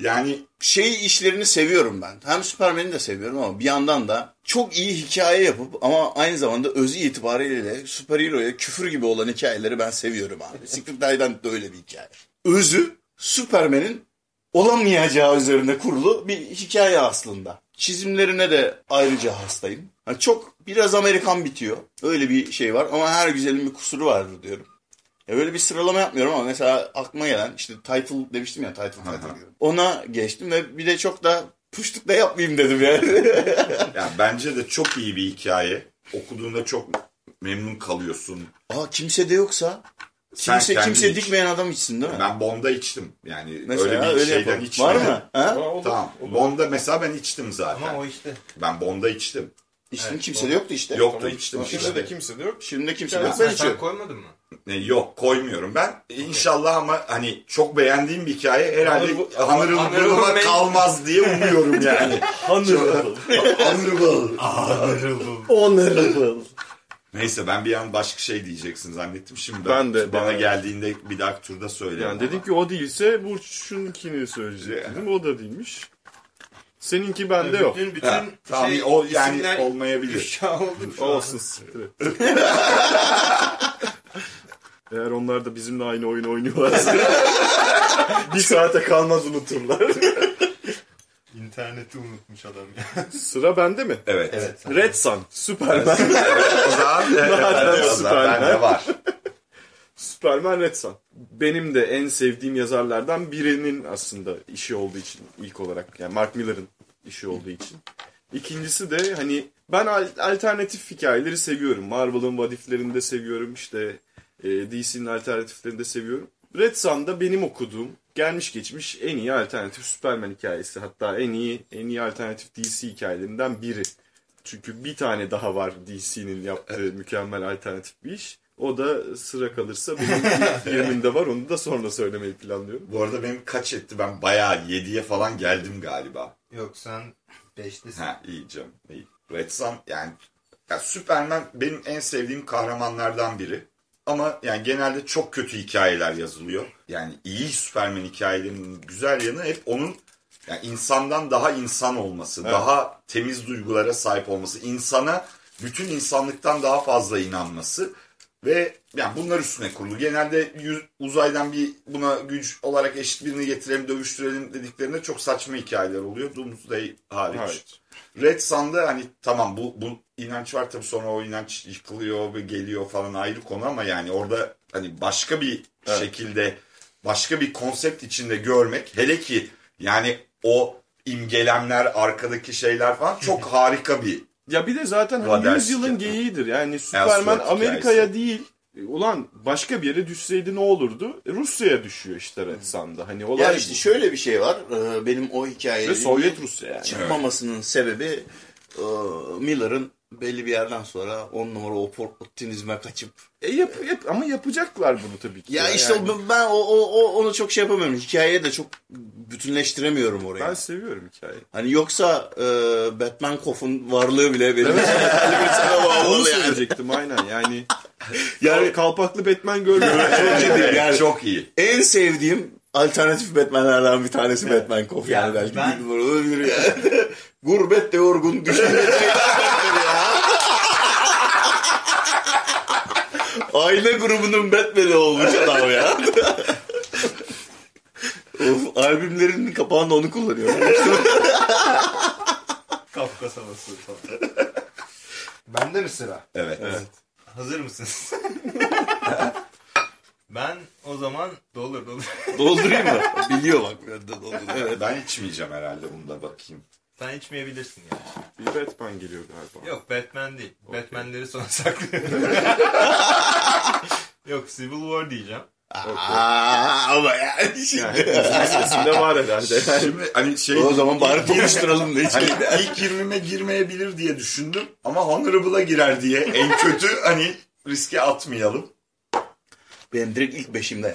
Yani
şey işlerini seviyorum ben. Hem Superman'i de seviyorum ama bir yandan da çok iyi hikaye yapıp ama aynı zamanda özü itibariyle süper hero'ya küfür gibi olan hikayeleri ben seviyorum abi. Secret Identity de öyle bir hikaye. Özü Superman'in olamayacağı üzerine kurulu bir hikaye aslında. Çizimlerine de ayrıca hastayım. Yani çok biraz Amerikan bitiyor. Öyle bir şey var ama her güzelin bir kusuru vardır diyorum. Ya böyle bir sıralama yapmıyorum ama mesela aklıma gelen işte title demiştim ya title title gibi. Ona geçtim ve bir de çok da puştuk da yapmayayım dedim yani.
yani bence de çok iyi bir hikaye. Okuduğunda çok memnun kalıyorsun.
Aa kimse de yoksa
Sen
kimse kimse
iç.
dikmeyen adam içsin değil mi?
Ben Bond'a içtim. Yani
Mesela
öyle bir
öyle
şeyden
yapalım.
içmedim.
Var mı? Ha?
Tamam. Bond'a mesela ben içtim zaten.
Ama o işte.
Ben Bond'a içtim.
İçtim
Evet,
kimse de yoktu işte.
Yoktu içtim
Şimdi
işte.
de kimse de yok.
Şimdi de kimse de
Ya
yok.
Sen,
Ben
sen
içiyorum.
koymadın mı?
Ne, yok koymuyorum ben. İnşallah ama hani çok beğendiğim bir hikaye herhalde
Honorable-
Honorable
Honorable mention.
kalmaz diye umuyorum yani.
Honorable.
Honorable.
Honorable.
Neyse ben bir an başka şey diyeceksin zannettim. Şimdi
Ben de-
bana
ben-
geldiğinde bir dahaki turda söyle.
Yani dedim ki o değilse bu şununkini söyleyecek dedim. O da değilmiş. Seninki bende yok.
Bütün, bütün
Ha, tamam
şey,
o yani olmayabilir.
Olsun. Eğer onlar da bizimle aynı oyun oynuyorlarsa bir saate kalmaz unuturlar.
İnterneti unutmuş adam ya.
Sıra bende mi?
Evet.
evet.
Red Sun, Superman.
o zaman, zaman
Superman.
bende var.
Superman Red Sun. Benim de en sevdiğim yazarlardan birinin aslında işi olduğu için ilk olarak. Yani Mark Miller'ın işi olduğu için. İkincisi de hani ben al- alternatif hikayeleri seviyorum. Marvel'ın vadiflerini de seviyorum. İşte e, DC'nin alternatiflerini de seviyorum. Red Sun'da benim okuduğum gelmiş geçmiş en iyi alternatif Superman hikayesi. Hatta en iyi en iyi alternatif DC hikayelerinden biri. Çünkü bir tane daha var DC'nin yaptığı mükemmel alternatif bir iş. O da sıra kalırsa benim ilk yeriminde var. Onu da sonra söylemeyi planlıyorum.
Bu arada benim kaç etti? Ben bayağı 7'ye falan geldim galiba.
Yok sen beşlisin.
Ha iyi canım. iyi. Red Sun yani ya Superman benim en sevdiğim kahramanlardan biri. Ama yani genelde çok kötü hikayeler yazılıyor. Yani iyi Superman hikayelerinin güzel yanı hep onun yani insandan daha insan olması, daha temiz duygulara sahip olması, insana bütün insanlıktan daha fazla inanması ve yani bunlar üstüne kurulu. Genelde uzaydan bir buna güç olarak eşit birini getirelim, dövüştürelim dediklerinde çok saçma hikayeler oluyor. Doomsday hariç.
Hariç.
Red Sun'da hani tamam bu, bu inanç var tabii sonra o inanç yıkılıyor ve geliyor falan ayrı konu ama yani orada hani başka bir
Evet.
şekilde başka bir konsept içinde görmek hele ki yani o imgelemler arkadaki şeyler falan çok harika bir
Ya bir de zaten hani
Vaders
100 yılın geyiğidir. Yani Superman Amerika'ya değil ulan başka bir yere düşseydi ne olurdu? E, Rusya'ya düşüyor işte Red Sun'da. Hani olay
Ya
bu.
işte şöyle bir şey var. Ee, Benim o
Ve
hikayeyi
Sovyet Rusya yani.
çıkmamasının sebebi e, Miller'ın belli bir yerden sonra on numara oportunizme kaçıp
E yap, yap, ama yapacaklar bunu tabii ki.
ya işte
yani.
ben o, o, o- onu çok şey yapamıyorum. Hikayeye de çok bütünleştiremiyorum orayı.
Ben seviyorum hikayeyi.
Hani yoksa e, Batman Koff'un varlığı bile benim için belli bir sebep
Onu
olmalı yani.
söyleyecektim aynen yani.
Yani-
Yani kalpaklı Batman görmüyorum.
Çok ciddi. Yani
Çok iyi.
en sevdiğim alternatif Batman'lerden bir tanesi Batman Koff yani
Ya
belki
ben-
bir numara olabilir yani. Gurbet de yorgun düşünce Aile grubunun Batman'i olmuş adam ya. of, albümlerinin kapağında onu kullanıyor.
Kafkas havası falan. Bende mi sıra?
Evet.
Hazır mısınız? ben o zaman dolur dolur.
Doldurayım mı? Biliyor bak ben de doldur. Evet.
Ben içmeyeceğim herhalde bunu da bakayım.
Sen içmeyebilirsin ya.
bir Batman geliyor galiba.
Yok Batman değil. Batman'leri sona saklıyorum. Yok Civil War diyeceğim.
Aa, ama yani şimdi.
Yani listesinde var herhalde. Yani.
Şimdi hani şey...
O zaman bari konuşturalım da hiç.
Hani ilk 20'me girmeyebilir diye düşündüm ama Honorable'a girer diye en kötü hani riske atmayalım.
Benim direkt ilk beşimde.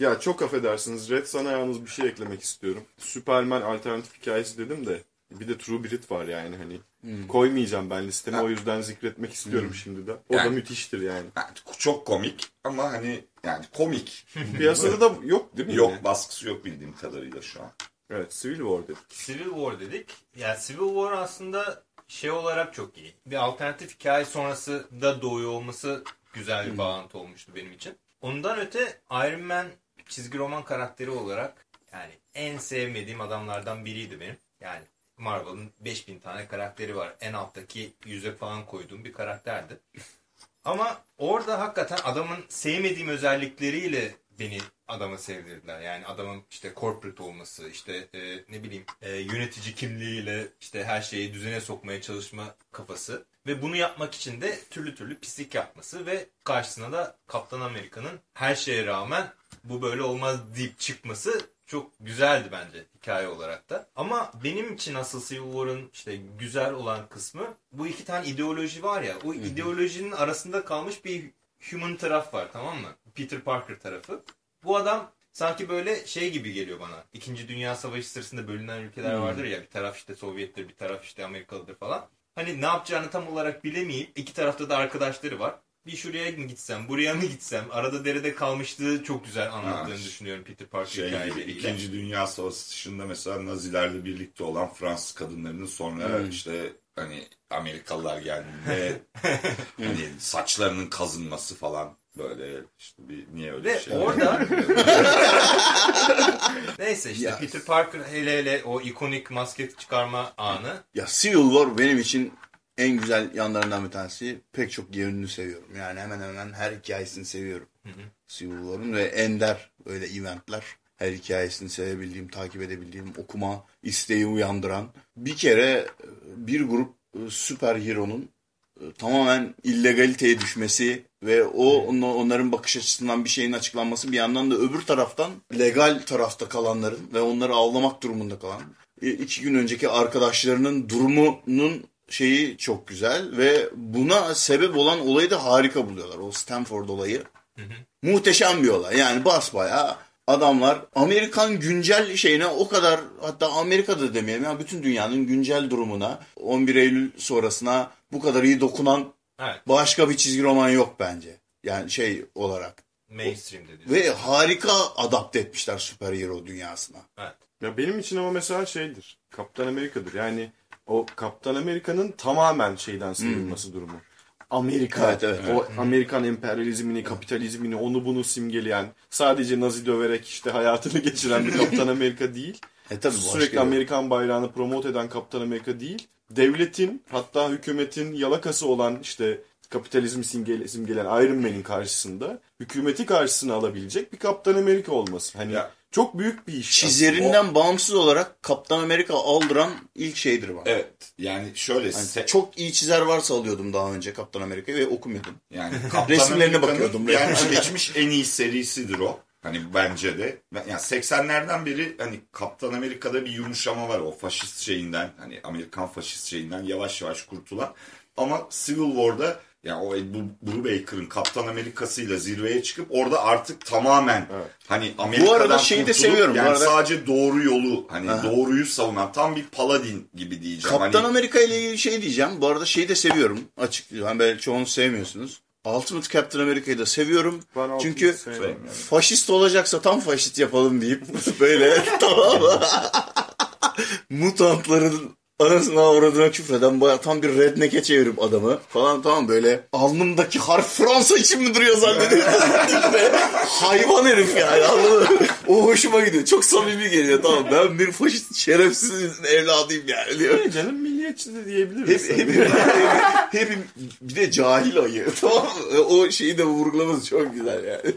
Ya çok affedersiniz Red sana yalnız bir şey eklemek istiyorum. Superman alternatif hikayesi dedim de bir de True Grit var yani hani. Koymayacağım ben listeme o yüzden zikretmek istiyorum şimdi de. O da
Yani-
müthiştir yani.
Yani çok komik ama hani yani komik.
Piyasada da yok değil mi?
yok baskısı yok bildiğim kadarıyla şu an.
Evet Civil War dedik.
Civil War dedik. Ya Civil War aslında şey olarak çok iyi. Bir alternatif hikaye sonrası da doğuyor olması güzel bir bağlantı olmuştu benim için. Ondan öte Iron Man çizgi roman karakteri olarak yani en sevmediğim adamlardan biriydi benim. Yani Marvel'ın 5000 tane karakteri var. En alttaki yüze falan koyduğum bir karakterdi. Ama orada hakikaten adamın sevmediğim özellikleriyle beni adama sevdirdiler. Yani adamın işte corporate olması, işte e, ne bileyim e, yönetici kimliğiyle işte her şeyi düzene sokmaya çalışma kafası. Ve bunu yapmak için de türlü türlü pislik yapması ve karşısına da Kaptan Amerika'nın her şeye rağmen bu böyle olmaz deyip çıkması çok güzeldi bence hikaye olarak da. Ama benim için asıl Civil War'ın işte güzel olan kısmı bu iki tane ideoloji var ya. O ideolojinin arasında kalmış bir human taraf var tamam mı? Peter Parker tarafı. Bu adam sanki böyle şey gibi geliyor bana. İkinci Dünya Savaşı sırasında bölünen ülkeler vardır ya. Bir taraf işte Sovyettir, bir taraf işte Amerikalıdır falan. Hani ne yapacağını tam olarak bilemeyip iki tarafta da arkadaşları var. Bir şuraya mı gitsem, buraya mı gitsem? Arada derede kalmışlığı çok güzel anlattığını
Ha,
düşünüyorum Peter Parker
Şey
hikayeleriyle.
İkinci Dünya Savaşı'nda mesela Nazilerle birlikte olan Fransız kadınlarının sonra işte hani Amerikalılar geldiğinde hani saçlarının kazınması falan böyle işte bir niye öyle
Ve
şey
orada neyse işte
Ya.
Peter Parker hele hele o ikonik maske çıkarma anı
Ya Civil War benim için en güzel yanlarından bir tanesi. Pek çok yönünü seviyorum. Yani hemen hemen her hikayesini seviyorum. Civil War'un ve ender böyle eventler. Her hikayesini sevebildiğim, takip edebildiğim, okuma isteği uyandıran. Bir kere bir grup e, süper hero'nun e, tamamen illegaliteye düşmesi ve o on- onların bakış açısından bir şeyin açıklanması bir yandan da öbür taraftan legal tarafta kalanların ve onları avlamak durumunda kalan e, iki gün önceki arkadaşlarının durumunun şeyi çok güzel ve buna sebep olan olayı da harika buluyorlar. O Stanford olayı. Muhteşem bir olay. Yani basbaya adamlar Amerikan güncel şeyine o kadar hatta Amerika'da demeyelim ya bütün dünyanın güncel durumuna 11 Eylül sonrasına bu kadar iyi dokunan
evet
başka bir çizgi roman yok bence. Yani şey olarak.
mainstream dedi.
Ve harika adapte etmişler süper hero dünyasına.
Evet.
Ya benim için ama mesela şeydir. Kaptan Amerika'dır. Yani o Kaptan Amerika'nın tamamen şeyden sıyrılması durumu. Amerika,
Evet, evet,
o Amerikan emperyalizmini, kapitalizmini, onu bunu simgeleyen, sadece Nazi döverek işte hayatını geçiren bir Kaptan Amerika değil.
E tabii başka
Sürekli
bir-
Amerikan bayrağını promote eden Kaptan Amerika değil. Devletin hatta hükümetin yalakası olan işte kapitalizmi simgele, simgeleyen Iron Man'in karşısında hükümeti karşısına alabilecek bir Kaptan Amerika olması. Hani
Ya.
Çok büyük bir iş.
Çizerinden bağımsız olarak Kaptan Amerika aldıran ilk şeydir bana.
Evet yani şöyle
Yani
se-
çok iyi çizer varsa alıyordum daha önce Kaptan Amerika'yı ve okumuyordum.
yani Kaptan
Resimlerine bakıyordum.
gelmiş geçmiş en iyi serisidir o. Hani bence de. Yani 80'lerden beri hani Kaptan Amerika'da bir yumuşama var o faşist şeyinden. Hani Amerikan faşist şeyinden yavaş yavaş kurtulan. Ama Civil War'da yani o Ed Brubaker'ın Kaptan Amerika'sıyla zirveye çıkıp orada artık tamamen hani Amerika'dan
arada şeyi de seviyorum. Bu
Yani
arada-
sadece doğru yolu hani doğruyu savunan tam bir paladin gibi diyeceğim.
Kaptan
hani,
Amerika ile ilgili şey diyeceğim. Bu arada şeyi de seviyorum. Açık. Ben belki çoğunu sevmiyorsunuz. Ultimate Captain America'yı da seviyorum.
Ben
Çünkü
yani.
faşist olacaksa tam faşist yapalım deyip böyle tamam? Mutantların arasına uğradığına küfreden baya tam bir redneck'e çevirip adamı falan tamam böyle alnımdaki harf Fransa için mi duruyor zannediyorum. Böyle Hayvan herif yani anladın mı? O hoşuma gidiyor. Çok samimi geliyor tamam ben bir faşist şerefsizin evladıyım yani diyor.
Öyle canım milliyetçi de diyebiliriz.
Hep, hep, hep, hep bir de cahil ayı. Tamam mı? O şeyi de vurgulaması çok güzel yani.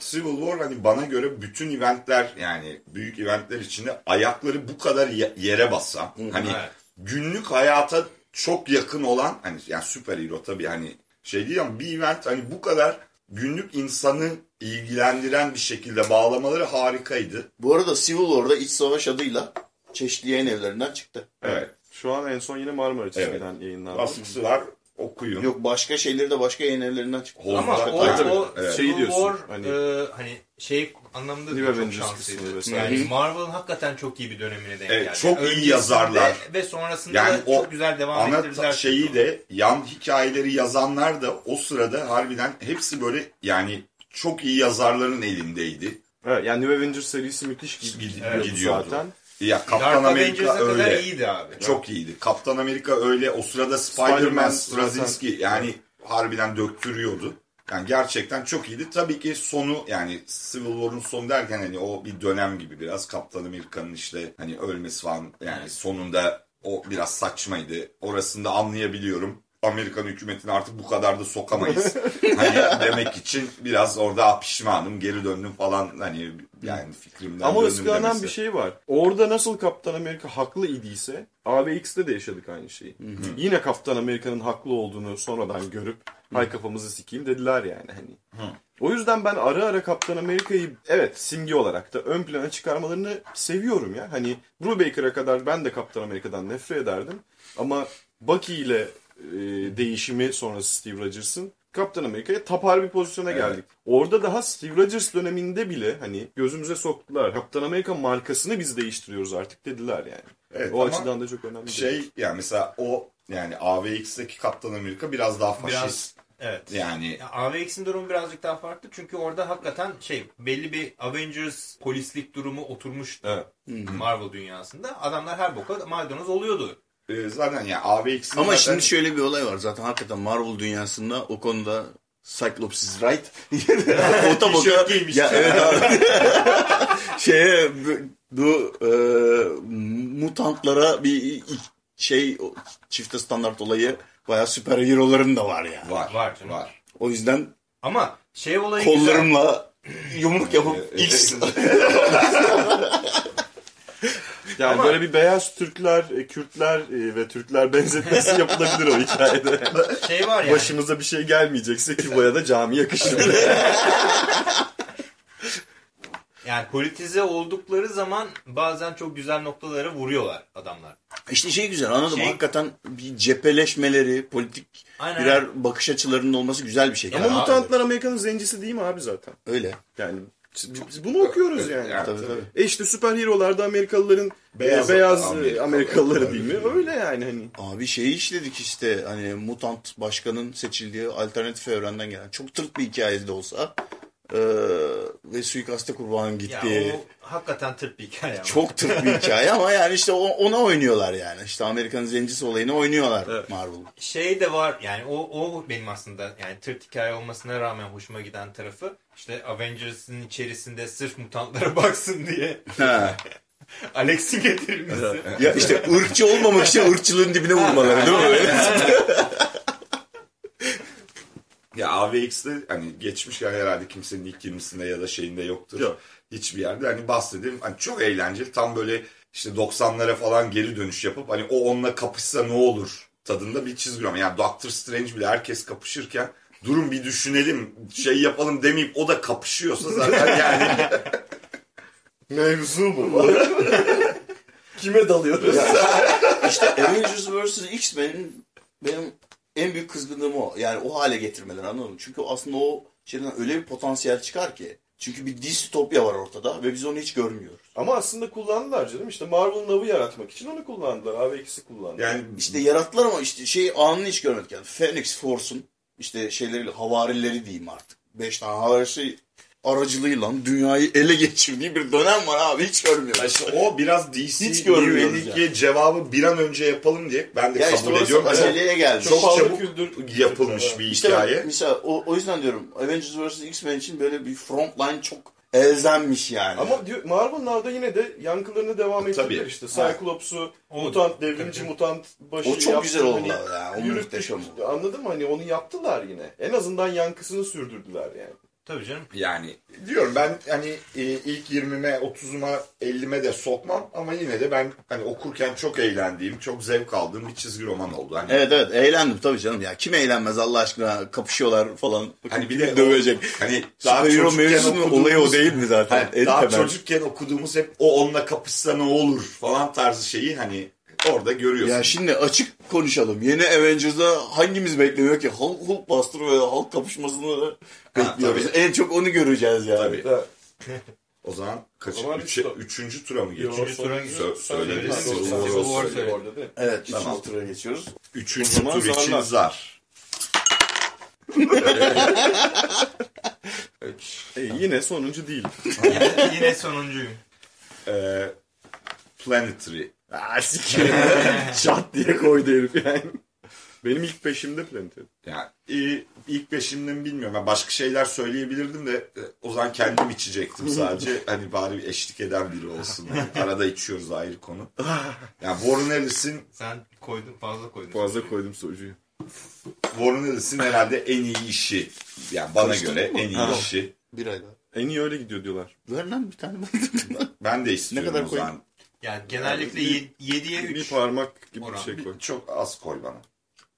Civil War hani bana göre bütün eventler yani büyük eventler içinde ayakları bu kadar ye- yere basan hani
Evet.
Günlük hayata çok yakın olan hani yani süper hero tabii hani şey değil ama bir event hani bu kadar günlük insanı ilgilendiren bir şekilde bağlamaları harikaydı.
Bu arada Civil War'da İç Savaş adıyla çeşitli yayın evlerinden çıktı.
Evet.
Şu an en son yine Marmara çizgiden yayınlandı.
Baskısı var okuyun.
Yok başka şeyleri de başka yayın evlerinden çıktı.
Ama o,
tabii.
o
Evet.
Civil
Şey diyorsun,
War
hani-
e, hani şey anlamında da çok şanslıydı. Yani Marvel'ın hakikaten çok iyi bir dönemine denk
Evet,
geldi.
çok iyi
Öncesinde
yazarlar.
Ve sonrasında
Yani
da
o
çok güzel devam
ana
ettirdiler.
ta- şeyi de yan hikayeleri yazanlar da o sırada harbiden hepsi böyle yani çok iyi yazarların elindeydi.
Evet, yani New Avengers serisi müthiş gidiyordu,
Evet, gidiyordu.
zaten.
Ya Kaptan Amerika
kadar
öyle.
iyiydi abi.
Çok iyiydi. Kaptan Amerika öyle. O sırada Spider-Man,
Spider-Man
Straczynski yani harbiden döktürüyordu. Yani gerçekten çok iyiydi. Tabii ki sonu yani Civil War'un sonu derken hani o bir dönem gibi biraz Kaptan Amerika'nın işte hani ölmesi falan yani sonunda o biraz saçmaydı. Orasını da anlayabiliyorum. Amerikan hükümetini artık bu kadar da sokamayız. hani demek için biraz orada "Ah, pişmanım geri döndüm falan hani yani fikrimden
Ama ıskalanan bir şey var. Orada nasıl Kaptan Amerika haklı idiyse AVX'de de yaşadık aynı şeyi. Yine Kaptan Amerika'nın haklı olduğunu sonradan görüp hay kafamızı sikeyim dediler yani hani. O yüzden ben ara ara Kaptan Amerika'yı evet simge olarak da ön plana çıkarmalarını seviyorum ya. Hani Brubaker'a kadar ben de Kaptan Amerika'dan nefret ederdim. Ama Bucky ile e, değişimi sonrası Steve Rogers'ın Kaptan Amerika'ya tapar bir pozisyona geldik. Orada daha Steve Rogers döneminde bile hani gözümüze soktular. Kaptan Amerika markasını biz değiştiriyoruz artık dediler yani.
Evet,
o açıdan da çok önemli.
şey yani mesela o yani AVX'teki Kaptan Amerika biraz daha faşist.
Biraz evet.
Yani
Ya, AVX'in durumu birazcık daha farklı çünkü orada hakikaten şey belli bir Avengers polislik durumu oturmuştu
Evet.
Marvel dünyasında. Adamlar her boka maydanoz oluyordu.
E, zaten yani AVX'in
Ama
zaten-
şimdi şöyle bir olay var. Zaten hakikaten Marvel dünyasında o konuda Cyclops is right. Ota boka. Ya evet abi. Şeye bu, bu e, mutantlara bir şey çifte standart olayı bayağı süper hero'ların da var yani.
var.
Var canım.
Var.
O yüzden
Ama şey olayı güzel.
kollarımla yumruk yapıp X
Yani
Ama-
böyle bir beyaz Türkler, e, Kürtler e, ve Türkler benzetmesi yapılabilir o hikayede.
Şey var yani.
Başımıza bir şey gelmeyecekse Küba'ya da cami yakışır.
Yani politize oldukları zaman bazen çok güzel noktalara vuruyorlar adamlar.
İşte şey güzel anladım.
Şey-
Hakikaten bir cepheleşmeleri, politik
Aynen.
birer bakış açılarının olması güzel bir şey.
Ama
abi.
mutantlar Amerika'nın zencisi değil mi abi zaten?
Öyle.
Yani bunu okuyoruz yani.
Yani
Tabii
tabii.
E işte süper hero'larda Amerikalıların
Beyaz
beyaz, beyaz
Amerikalılar.
Amerikalıları değil mi? Öyle yani hani.
Abi şeyi işledik işte hani mutant başkanın seçildiği alternatif evrenden gelen çok tırt bir hikayesi de olsa eee, ve suikaste kurbanın
Ya
gittiği
o hakikaten tırt bir hikaye ama.
çok tırt bir hikaye ama yani işte ona oynuyorlar yani işte Amerikan zencisi olayını oynuyorlar
Evet.
Marvel.
Şey de var yani o, o benim aslında yani tırt hikaye olmasına rağmen hoşuma giden tarafı. İşte Avengers'ın içerisinde sırf mutantlara baksın diye. Alex'in getirilmesi.
ya işte ırkçı olmamak için ırkçılığın dibine vurmaları değil mi?
Ya AVX'de hani geçmişken herhalde kimsenin ilk 20'sinde ya da şeyinde yoktur.
Yok.
Hiçbir yerde hani bahsedeyim. Hani çok eğlenceli. Tam böyle işte 90'lara falan geri dönüş yapıp hani o onunla kapışsa ne olur tadında bir çizgi roman. Yani Doctor Strange bile herkes kapışırken durun bir düşünelim şey yapalım demeyip o da kapışıyorsa zaten yani
Mevzu bu. Kime dalıyoruz?
İşte Avengers vs. X-Men'in benim en büyük kızgınlığım o. Yani o hale getirmeleri anladın mı? Çünkü aslında o şeyden öyle bir potansiyel çıkar ki. Çünkü bir distopya var ortada ve biz onu hiç görmüyoruz.
Ama aslında kullandılar canım. İşte Marvel Nav'ı yaratmak için onu kullandılar. AV2'si kullandı.
yani
İşte yarattılar ama işte şey anını hiç görmedik yani. Phoenix Force'un işte şeyleriyle havarileri diyeyim artık. Beş tane havarisi aracılığıyla dünyayı ele geçirdiği bir dönem var abi hiç görmüyoruz.
işte o biraz DC
Hiç görmüyoruz
England'e cevabı bir an önce yapalım diye ben de
Ya işte
kabul
orası
ediyorum.
aceleye geldi.
Çok
Pahalı
çabuk
küldür-
yapılmış bir
İşte
hikaye.
mesela o, o yüzden diyorum Avengers vs. X-Men için böyle bir frontline çok elzenmiş yani.
Ama diyor, Marvel Now'da yine de yankılarını devam ettirdiler
Tabii.
işte. Cyclops'u, mutant, devrimci mutant başı
o çok güzel oldu
yaptı.
ya. O muhteşem oldu.
Anladın mı? Hani onu yaptılar yine. En azından yankısını sürdürdüler yani.
Tabii canım.
Yani diyorum ben hani e, ilk 20'me 30'uma 50'me de sokmam ama yine de ben hani okurken çok eğlendiğim, çok zevk aldığım bir çizgi roman oldu. Hani
Evet evet eğlendim tabii canım ya. Kim eğlenmez Allah aşkına kapışıyorlar falan.
Hani bir de
dövecek.
hani daha
Süper
çocukken okuduğumuz-
olayı o değil mi zaten?
Hani
En
daha
temel.
çocukken okuduğumuz hep o onunla kapışsa ne olur falan tarzı şeyi hani orada görüyorsun.
Ya şimdi açık konuşalım. Yeni Avengers'da hangimiz beklemiyor ki? Hulk Hulkbuster ve Hulk kapışmasını bekliyoruz.
tabii.
En çok onu göreceğiz yani.
Tabii. O zaman kaç,
O zaman
üçe-
üç-
üçüncü tura mı geçiyoruz?
Üçüncü tura.
Sö- söyleriz. Civil War
Civil War
söyle.
söyle orada değil mi?
Evet,
Tamam.
üçüncü tura geçiyoruz.
Üçüncü tur için zar.
E, yine sonuncu değil.
Yine, yine sonuncuyum.
Ee, Planetary.
Aa sikeyim. Şat diye koydu herif yani. Benim ilk peşimde Planetary.
Yani e, ilk beşimden bilmiyorum. Ben başka şeyler söyleyebilirdim de e, o zaman kendim içecektim sadece. hani bari bir eşlik eden biri olsun. Yani arada içiyoruz ayrı konu. Yani Warren Ellis'in
Sen koydun fazla koydun.
Fazla koydum sonucuyu.
Warren Ellis'in herhalde en iyi işi. Yani bana
Karıştırdın
göre
mı?
en iyi
Ha.
işi.
Bir ayda.
En iyi öyle gidiyor diyorlar.
Ver lan bir tane.
Ben de istiyorum
kadar
o
koyayım?
Yani genellikle 7'ye
Bir
3.
parmak gibi
Oran.
bir şey koy.
Bir- Çok az koy bana.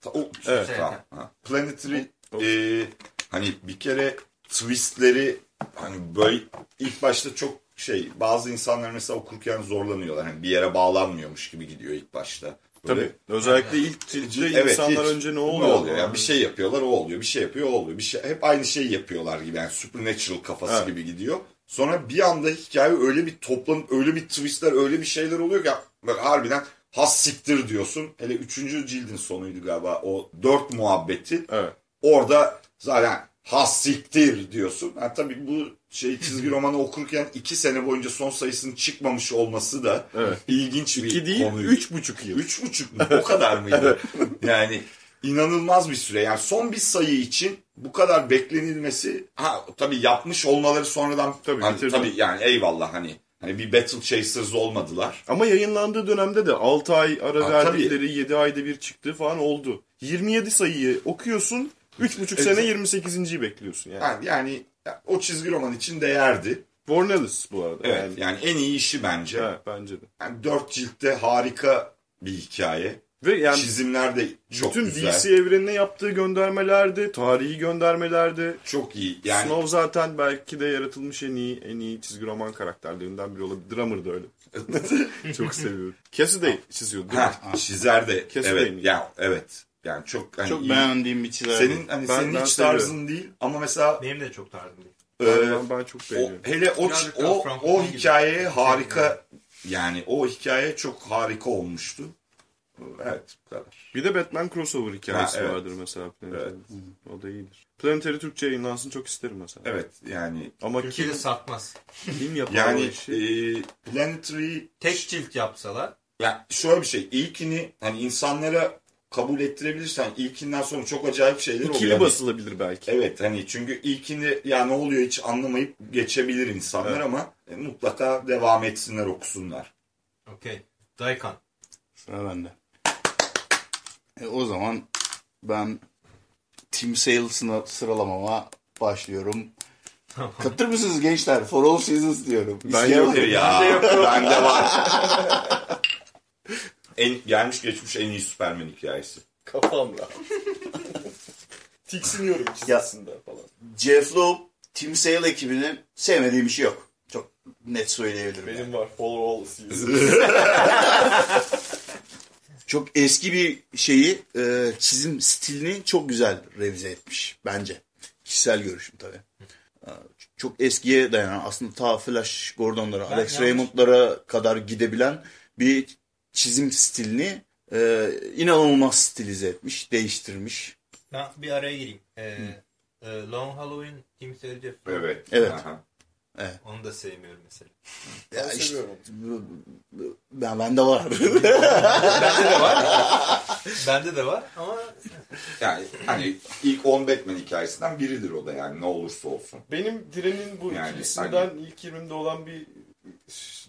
Ta- o,
Evet.
tamam. Ha. Planetary
O-
e, hani bir kere twistleri hani böyle ilk başta çok şey bazı insanlar mesela okurken zorlanıyorlar. Hani bir yere bağlanmıyormuş gibi gidiyor ilk başta. Böyle-
Tabii. Özellikle ilk ciltte
Evet,
insanlar
hiç-
önce ne
ne
oluyor?
oluyor? Yani bir şey yapıyorlar o oluyor. Bir şey yapıyor o oluyor. Bir şey hep aynı şeyi yapıyorlar gibi. Yani supernatural kafası
Evet.
gibi gidiyor. Sonra bir anda hikaye öyle bir toplanıp öyle bir twistler öyle bir şeyler oluyor ki böyle harbiden has siktir diyorsun. Hele üçüncü cildin sonuydu galiba o dört muhabbeti.
Evet.
Orada zaten has siktir diyorsun. Yani tabii bu şey çizgi romanı okurken iki sene boyunca son sayısının çıkmamış olması da
Evet.
ilginç bir
İki değil,
konuydu.
üç buçuk yıl.
Üç buçuk mu? O kadar mıydı? yani inanılmaz bir süre. Yani son bir sayı için bu kadar beklenilmesi ha tabii yapmış olmaları sonradan
Tabii,
hani, tabii yani eyvallah hani hani bir Battle Chasers olmadılar.
Ama yayınlandığı dönemde de 6 ay ara
Ha,
verdikleri 7 ayda bir çıktığı falan oldu. 27 sayıyı okuyorsun 3,5 sene 28.yi bekliyorsun yani.
Yani, yani o çizgi roman için değerdi.
Warren Ellis bu arada.
Evet
Yani.
yani en iyi işi bence.
Evet, bence de.
Yani dört ciltte harika bir hikaye.
Ve yani
Çizimler de çok
bütün
güzel.
DC evrenine yaptığı göndermelerde, tarihi göndermelerde
Çok iyi. Yani
Snow zaten belki de yaratılmış en iyi en iyi çizgi roman karakterlerinden biri olabilir. Drummer da öyle. Çok seviyorum. Cassidy çiziyordu değil mi?
ha, çizer de
Kesin
evet. Yani evet. Yani çok hani
Çok
iyi.
beğendiğim bir çizer.
Senin hani
Ben-
senin
ben
hiç
seviyorum.
tarzın değil ama mesela
Benim de çok tarzım değil.
Ben, ben çok
o,
beğeniyorum.
hele o
Birazcık daha
o, o
gibi.
hikayeye harika yani o hikaye çok harika olmuştu. Evet bu kadar.
Bir de Batman crossover hikayesi
Ha, evet.
vardır mesela. Planetary.
Evet.
O da iyidir. Planetary Türkçe yayınlansın çok isterim mesela.
Evet yani
Ama
Türkiye'de
kim,
satmaz.
kim yapar o
yani
işi?
e, Planetary
Tek cilt yapsalar
yani şöyle bir şey ilkini hani insanlara kabul ettirebilirsen ilkinden sonra çok acayip şeyler oluyor.
İkili basılabilir belki.
Evet hani çünkü ilkini ya ne oluyor hiç anlamayıp geçebilir insanlar
Evet.
ama e, mutlaka devam etsinler okusunlar.
okey. Daikan.
Sıra bende. E, o zaman ben Team Sales'ına sıralamama başlıyorum. Katır mısınız gençler? For all seasons diyorum.
Ben
mı?
Ya bende var. en gelmiş geçmiş en iyi Superman hikayesi.
Kafam rahat. tiksiniyorum çizgisinde falan.
Jeff Loeb, Tim Sale ekibinin sevmediğim bir şey yok. Çok net söyleyebilirim. yani.
Benim var Follow All Seasons.
Çok eski bir şeyi e, çizim stilini çok güzel revize etmiş bence. Kişisel görüşüm tabii. Çok eskiye dayanan aslında ta Flash Gordon'lara,
Ben
Alex
yanlış-
Raymond'lara kadar gidebilen bir çizim stilini e, inanılmaz stilize etmiş, değiştirmiş.
Ben bir araya gireyim. Ee, e, Long Halloween Tim Sale.
Evet.
Evet.
Aha.
Onu da sevmiyorum mesela.
Ben
Ya işte,
seviyorum.
ben bende var.
Bende de var. Bende de var ama
Yani hani ilk 10 Batman hikayesinden biridir o da yani ne olursa olsun.
Benim Diren'in bu
Yani
ikilisinden ilk 20'de olan bir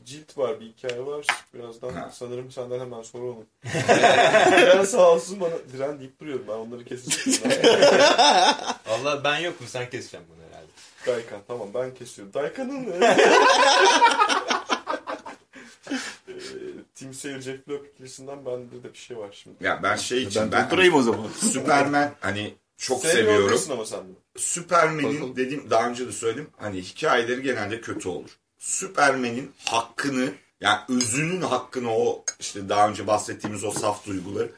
cilt var, bir hikaye var. Birazdan
Ha.
sanırım senden hemen sonra onu. Diren sağ olsun bana Diren deyip duruyorum ben onları keseceğim.
Allah ben yokum sen keseceksin bunu.
Daykan tamam ben kesiyorum. Daykan'ın Eee, Tim Sale Jeff Loeb ikilisinden bende de bir şey var şimdi.
Ya ben şey için
ben
ben,
tutturayım o zaman.
Superman hani çok
Sevmiyor
seviyorum.
ama sen?
Superman'in dediğim daha önce de söyledim hani hikayeleri genelde kötü olur. Superman'in hakkını yani özünün hakkını o işte daha önce bahsettiğimiz o saf duyguları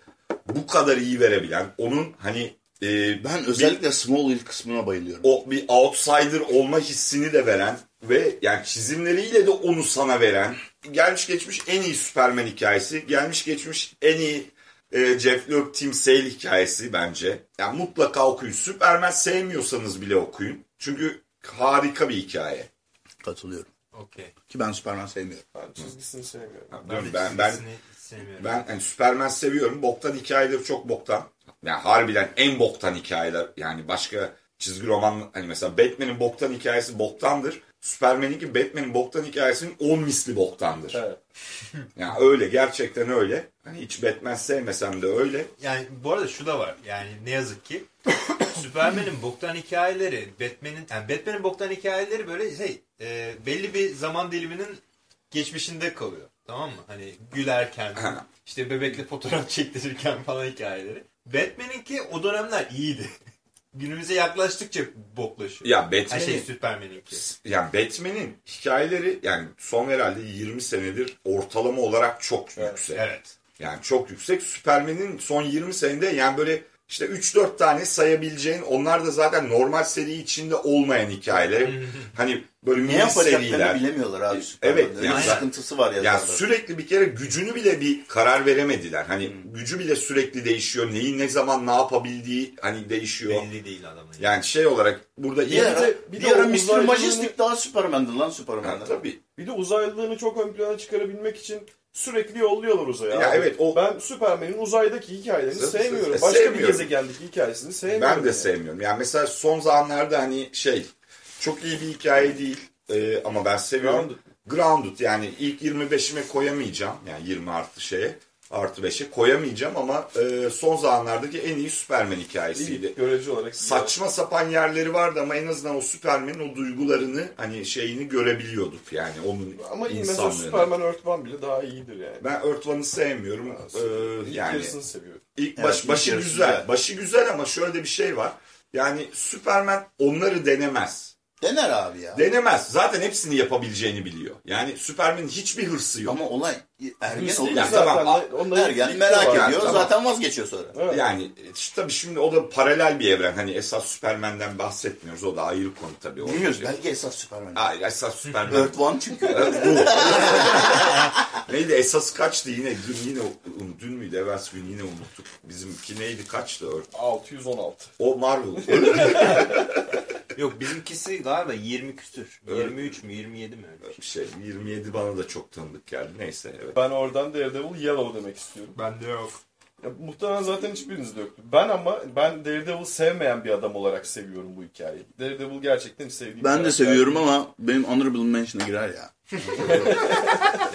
bu kadar iyi verebilen onun hani e,
Ben özellikle Smallville kısmına bayılıyorum.
o bir outsider olma hissini de veren ve yani çizimleriyle de onu sana veren gelmiş geçmiş en iyi Superman hikayesi gelmiş geçmiş en iyi e, Jeff Loeb Tim Sale hikayesi bence. Yani mutlaka okuyun. Superman sevmiyorsanız bile okuyun. Çünkü harika bir hikaye.
Katılıyorum.
Okey.
Ki ben Superman sevmiyorum.
Ben çizgisini sevmiyorum.
Ben,
Ben ben
çizgisini sevmiyorum.
ben hani Superman seviyorum. Boktan hikayeleri çok boktan. Yani harbiden en boktan hikayeler. Yani başka çizgi roman hani mesela Batman'in boktan hikayesi boktandır. Superman'inki Batman'in boktan hikayesinin 10 misli boktandır.
Evet.
Yani öyle gerçekten öyle. Hani hiç Batman sevmesem de öyle.
Yani bu arada şu da var. Yani ne yazık ki Superman'in boktan hikayeleri, Batman'in yani Batman'in boktan hikayeleri böyle şey e, belli bir zaman diliminin geçmişinde kalıyor. Tamam mı? Hani gülerken, işte bebekle fotoğraf çektirirken falan hikayeleri. Batman'inki o dönemler iyiydi. Günümüze yaklaştıkça boklaşıyor.
Ya
Her şey
Batman'in
Superman'inki.
yani Batman'in hikayeleri yani son herhalde 20 senedir ortalama olarak çok yüksek.
Evet.
Yani çok yüksek. Superman'in son 20 senede yani böyle işte 3-4 tane sayabileceğin onlar da zaten normal seri içinde olmayan hikayeler. hani böyle
Ne yapacaklarını bilemiyorlar abi.
Evet,
Öyle
yani-
sıkıntısı var
Yani
yazarların.
sürekli bir kere gücünü bile bir karar veremediler. Hani gücü bile sürekli değişiyor. Neyi ne zaman ne yapabildiği hani değişiyor.
Belli değil adamın.
Yani şey olarak burada
Bir
iyi
ara,
de-
bir,
bir de
ara
o
Mr. Majestic daha Superman'di lan
Ha,
Superman'den.
tabii.
Bir de uzaylılığını çok ön plana çıkarabilmek için sürekli yolluyorlar uzaya.
Ya
abi.
evet, o-
Ben Superman'in uzaydaki hikayelerini
Tabii,
sevmiyorum. Başka
Sevmiyorum.
bir gezegendeki hikayesini sevmiyorum.
Ben de
yani.
sevmiyorum. Yani mesela son zamanlarda hani şey çok iyi bir hikaye değil e, ama ben seviyorum.
Grounded.
Grounded yani ilk 25'ime koyamayacağım. Yani 20 artı şeye artı 5'e koyamayacağım ama e, son zamanlardaki en iyi Superman hikayesiydi.
İyi, görece olarak.
Saçma sapan yerleri vardı ama en azından o Superman'in o duygularını hani şeyini görebiliyorduk yani onun
Ama mesela. Superman Earth One bile daha iyidir yani.
Ben Earth One'ı sevmiyorum. Ee,
İlk
yani
yarısını seviyorum.
İlk
Evet,
baş,
ilk
başı güzel.
güzel.
Başı güzel ama şöyle de bir şey var. Yani Superman onları denemez.
Dener abi ya.
Denemez. Zaten hepsini yapabileceğini biliyor. Yani Superman'in hiçbir hırsı yok.
Ama olay ergen oluyor.
Zaten
tamam,
Ergen merak ediyor
tamam.
zaten vazgeçiyor sonra.
Evet.
Yani işte tabii şimdi o da paralel bir evren. Hani esas Superman'den bahsetmiyoruz. O da ayrı konu tabii.
Bilmiyoruz
şey.
belki esas Superman.
Hayır esas Superman.
Earth One çünkü.
neydi esas kaçtı yine dün yine dün müydü evvelsi gün yine unuttuk. Bizimki neydi kaçtı Earth?
616.
O Marvel.
Yok bizimkisi galiba 20 küsür.
Evet.
23 mü 27 mi öyle bir şey.
şey 27 bana da çok tanıdık geldi. Neyse evet.
Ben oradan Daredevil Yellow demek istiyorum.
Bende yok.
Ya, muhtemelen zaten hiçbiriniz de yoktu. Ben ama ben Daredevil sevmeyen bir adam olarak seviyorum bu hikayeyi. Daredevil gerçekten sevdiğim
Ben de seviyorum
değil.
ama benim Honorable Mention'a girer ya.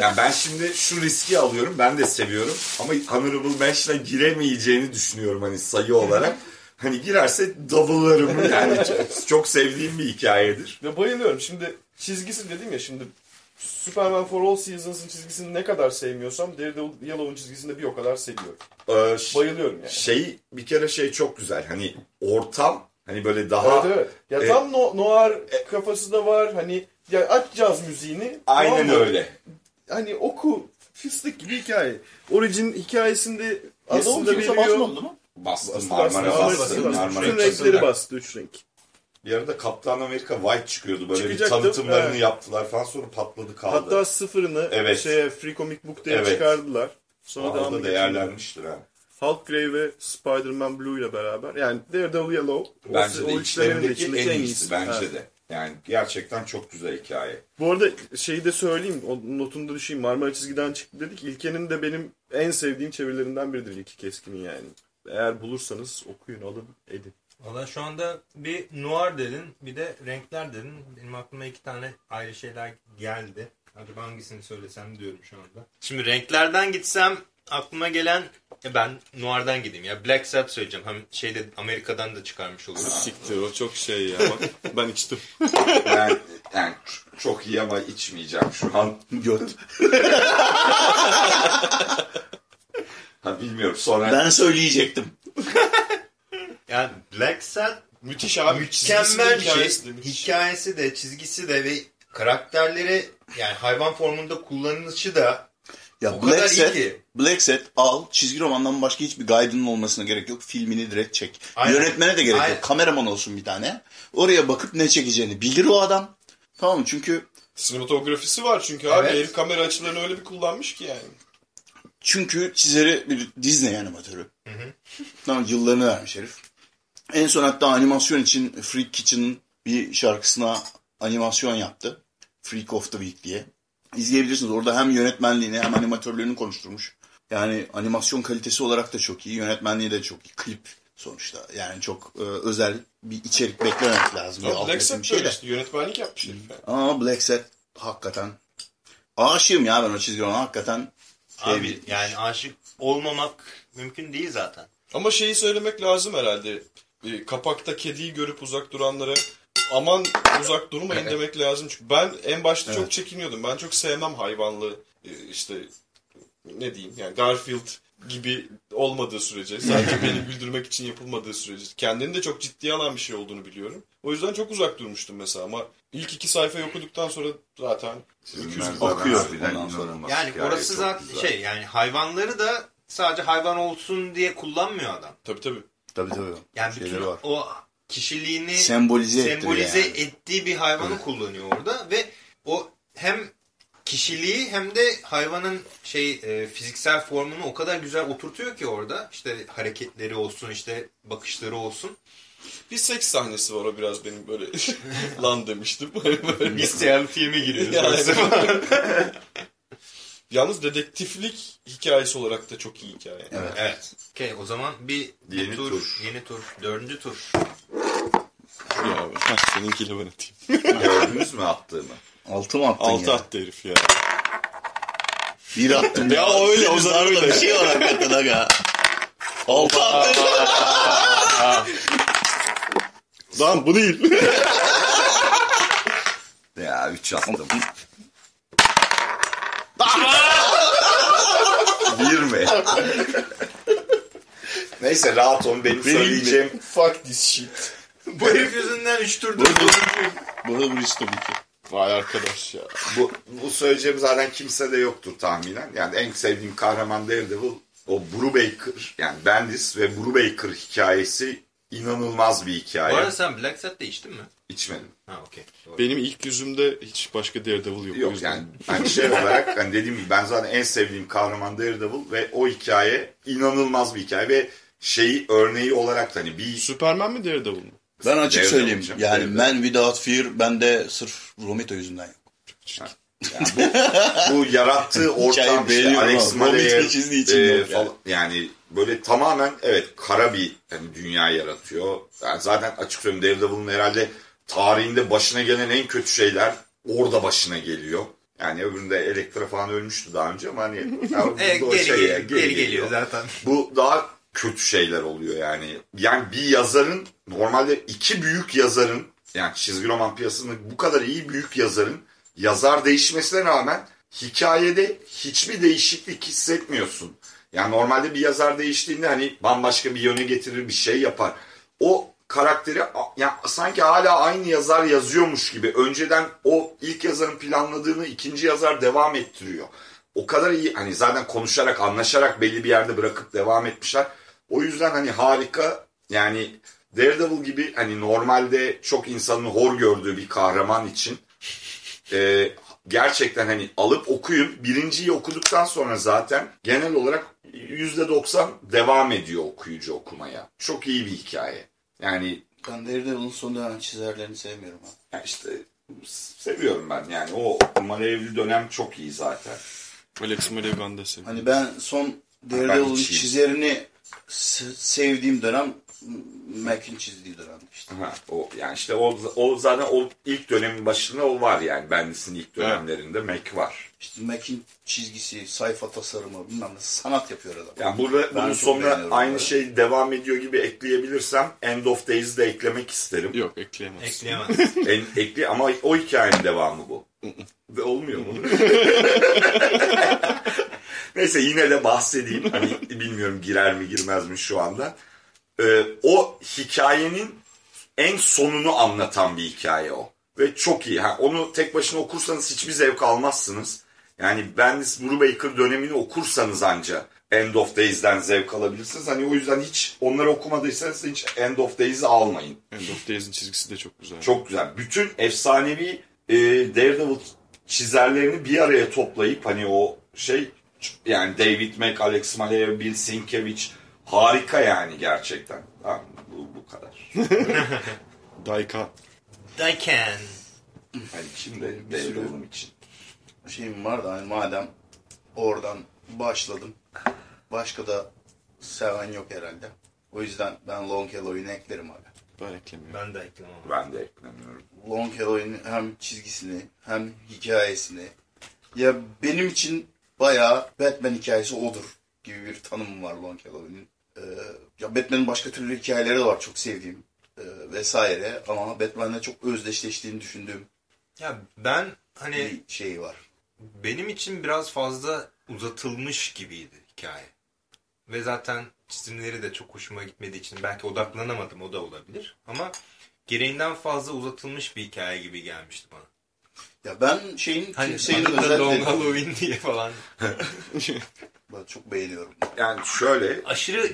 Yani ben şimdi şu riski alıyorum. Ben de seviyorum. Ama Honorable Mention'a giremeyeceğini düşünüyorum hani sayı olarak. Hani girerse double'larım yani çok, çok sevdiğim bir hikayedir.
Ve bayılıyorum. Şimdi çizgisi dedim ya şimdi Superman for All Seasons'ın çizgisini ne kadar sevmiyorsam Daredevil Yellow'un çizgisini bir o kadar seviyorum.
Ee,
Bayılıyorum yani.
şey bir kere şey çok güzel. Hani ortam hani böyle daha
Evet evet. Ya
E,
tam no, noir kafası da var. Hani ya aç caz müziğini.
aynen
tamam
öyle.
Hani oku fıstık gibi hikaye. Origin hikayesinde aslında
kimse
veriyor.
basmadı mı?
Bastım
Bastı,
Marmara
bastı,
bastım.
bastı, bastı.
Marmara
Bütün
bastım.
renkleri bastı. Üç renk.
Bir arada Kaptan Amerika White çıkıyordu. Böyle
Çıkacaktı,
bir tanıtımlarını
evet.
yaptılar falan sonra patladı kaldı.
Hatta sıfırını
Evet.
şeye Free Comic Book diye
Evet.
çıkardılar. Sonra devamlı
da değerlenmiştir ha.
Hulk Grey ve Spider-Man Blue ile beraber. Yani Daredevil Yellow. o-
Bence
o
de
de
içlerindeki en iyisi bence
Evet.
de. Yani gerçekten çok güzel hikaye.
Bu arada şeyi de söyleyeyim, o notunu düşeyim. Marmara çizgiden çıktı dedik. İlkenin de benim en sevdiğim çevirilerinden biridir İlki Keskin'in yani. Eğer bulursanız okuyun, alın, edin.
Valla şu anda bir noir dedin bir de renkler dedin. Benim aklıma iki tane ayrı şeyler geldi. Acaba hangisini söylesem diyorum şu anda. Şimdi renklerden gitsem aklıma gelen ben noir'dan gideyim ya. Black Sabbath söyleyeceğim. Hem şeyde Amerika'dan da çıkarmış oluruz.
Siktir o çok şey ya. Bak ben içtim.
Ben yani çok iyi ama içmeyeceğim şu an.
Göt.
Ha, bilmiyorum sonra
Ben söyleyecektim.
Yani Black Sabbath
Müthiş abi.
mükemmel bir şey.
Hikayesi de
çizgisi de ve karakterleri yani hayvan formunda kullanılışı da
Ya
O kadar
Black
iyi
Set,
ki.
Black Set al çizgi romandan başka hiçbir guide'ının olmasına gerek yok. Filmini direkt çek.
Aynen.
Yönetmene de gerek
Aynen.
yok. Kameraman olsun bir tane. Oraya bakıp ne çekeceğini bilir o adam. Tamam mı? Çünkü
Sinematografisi var çünkü abi.
Evet.
Herif kamera açılarını öyle bir kullanmış ki yani.
çünkü çizeri bir Disney animatörü. Tamam yıllarını vermiş herif. En son hatta animasyon için Freak Kitchen'ın bir şarkısına animasyon yaptı. Freak of the Week diye. İzleyebilirsiniz. Orada hem yönetmenliğini hem animatörlüğünü konuşturmuş. Yani animasyon kalitesi olarak da çok iyi. Yönetmenliği de çok iyi. Klip sonuçta. Yani çok e, özel bir içerik beklememek lazım. Alt
Black Set
bir şey de.
işte yönetmenlik yapmış herif yani.
Ama Black Set hakikaten aşığım ya ben o çizgi romana hakikaten.
abi
Sevdim.
yani aşık olmamak mümkün değil zaten.
Ama şeyi söylemek lazım herhalde. E, Kapakta kediyi görüp uzak duranlara aman uzak durmayın demek lazım. Çünkü ben en başta çok
Evet.
çekiniyordum. Ben çok sevmem hayvanlı e, işte ne diyeyim yani Garfield gibi olmadığı sürece sadece beni güldürmek için yapılmadığı sürece kendini de çok ciddiye alan bir şey olduğunu biliyorum. O yüzden çok uzak durmuştum mesela ama ilk iki sayfayı okuduktan sonra zaten
akıyor
Yani orası
çok
zaten şey yani hayvanları da sadece hayvan olsun diye kullanmıyor adam.
tabii tabii.
Tabii tabii.
Yani
Şeyleri
bütün
var.
o kişiliğini
Sembolize,
sembolize
yani.
ettiği bir hayvanı kullanıyor orada ve o hem kişiliği hem de hayvanın şey e, fiziksel formunu o kadar güzel oturtuyor ki orada işte hareketleri olsun işte bakışları olsun.
Bir seks sahnesi var o biraz benim böyle lan demiştim. Böyle
Biz TLT'ye giriyoruz.
Yani. Yalnız dedektiflik hikayesi olarak da çok iyi hikaye.
Evet.
evet. Okey o zaman bir
Yeni
tur,
tur.
Yeni tur. Dördüncü tur.
Ya abi. Seninkiyle ben atayım.
Gördünüz mü attığımı?
Altı mı attın
Altı
ya?
attı herif ya.
Bir attım.
Ya öyle, o zaman öyle.
Bir şey var hakikaten aga. Altı attın.
Lan bu değil.
Ya 3 attım. Bir mi? Neyse rahat olun benim söyleyeceğim.
Fuck this shit.
Bu herif yüzünden üç tur
Bu arada bu risk tabii ki.
Vay arkadaş ya.
Bu, bu söyleyeceğim zaten kimse de yoktur tahminen. Yani en sevdiğim kahraman Daredevil o Brubaker yani Bendis ve Brubaker hikayesi inanılmaz bir
Bu
hikaye.
arada sen Black Sabbath'te içtin mi?
İçmedim.
Ha okey.
Benim ilk yüzümde hiç başka Daredevil yok.
Yok yani hani şey olarak hani dediğim gibi ben zaten en sevdiğim kahraman Daredevil ve o hikaye inanılmaz bir hikaye ve şeyi örneği olarak hani bir
Superman mi Daredevil mi?
Ben açık
Daredevil
söyleyeyim.
olacağım,
Yani
Daredevil.
Man Without Fear bende sırf Romito yüzünden yok.
Yani bu, bu yarattığı ortam işte Alex
için
e, falan- yani böyle tamamen evet kara bir hani dünya yaratıyor. Yani zaten açık söyleyeyim Daredevil'ın herhalde tarihinde başına gelen en kötü şeyler orada başına geliyor. Yani öbüründe Elektra falan ölmüştü daha önce ama hani ya
E,
bu o
geri, geri,
ya,
geri geliyor zaten.
bu daha kötü şeyler oluyor yani. Yani bir yazarın normalde iki büyük yazarın yani çizgi roman piyasasında bu kadar iyi büyük yazarın yazar değişmesine rağmen hikayede hiçbir değişiklik hissetmiyorsun. Yani normalde bir yazar değiştiğinde hani bambaşka bir yöne getirir bir şey yapar. O karakteri ya sanki hala aynı yazar yazıyormuş gibi önceden o ilk yazarın planladığını ikinci yazar devam ettiriyor. O kadar iyi hani zaten konuşarak anlaşarak belli bir yerde bırakıp devam etmişler. O yüzden hani harika yani Daredevil gibi hani normalde çok insanın hor gördüğü bir kahraman için e, gerçekten hani alıp okuyun. Birinciyi okuduktan sonra zaten genel olarak %90 devam ediyor okuyucu okumaya. Çok iyi bir hikaye. Yani
Ben Daredevil'ın son dönem çizerlerini sevmiyorum abi.
ya işte seviyorum ben yani o Malevli dönem çok iyi zaten.
Alex Malev ben de seviyorum.
Hani ben son
Ben
Daredevil'ın çizerini sevdiğim dönem Mac'in çizdiği dönemdi işte.
Ha, o yani işte o, o zaten o ilk dönemin başında o var yani Bendis'in ilk dönemlerinde Mac var.
İşte Mac'in çizgisi, sayfa tasarımı bilmem ne sanat yapıyor adam.
Yani burada
Ben
bunun sonuna aynı
bunları.
şey devam ediyor gibi ekleyebilirsem End of Days'i de eklemek isterim.
Yok ekleyemezsin.
Ekleyemez.
En, ekli ama o hikayenin devamı bu. Ve olmuyor mu? Neyse yine de bahsedeyim. Hani bilmiyorum girer mi girmez mi şu anda. Ee, o hikayenin en sonunu anlatan bir hikaye o. Ve çok iyi. Ha, onu tek başına okursanız hiçbir zevk almazsınız. Yani Bendis Brubaker dönemini okursanız anca End of Days'den zevk alabilirsiniz. Hani o yüzden hiç onları okumadıysanız hiç End of Days'i almayın.
End of Days'in çizgisi de çok güzel.
Çok güzel. Bütün efsanevi e, Daredevil çizerlerini bir araya toplayıp hani o şey yani David Mack, Alex Maleev, Bill Sienkiewicz harika yani gerçekten. Tamam, bu, bu kadar.
Daika.
Daiken.
Hani şimdi Daredevil'ım için.
şeyim var da hani madem oradan başladım. Başka da seven yok herhalde. O yüzden ben Long Halloween'i eklerim abi.
Ben eklemiyorum.
Ben de eklemem.
Ben de eklemiyorum.
Long Halloween'in hem çizgisini hem hikayesini ya benim için bayağı Batman hikayesi odur gibi bir tanımım var Long Halloween'in. Ee, ya Batman'in başka türlü hikayeleri de var çok sevdiğim e, vesaire ama Batman'le çok özdeşleştiğini düşündüğüm
Ya ben hani
bir şey var.
benim için biraz fazla uzatılmış gibiydi hikaye. Ve zaten çizimleri de çok hoşuma gitmediği için belki odaklanamadım o da olabilir. Ama gereğinden fazla uzatılmış bir hikaye gibi gelmişti bana.
Ya ben şeyin
Hani
kimsenin özellikle
Long Halloween diye falan.
ben çok beğeniyorum.
Yani şöyle
Aşırı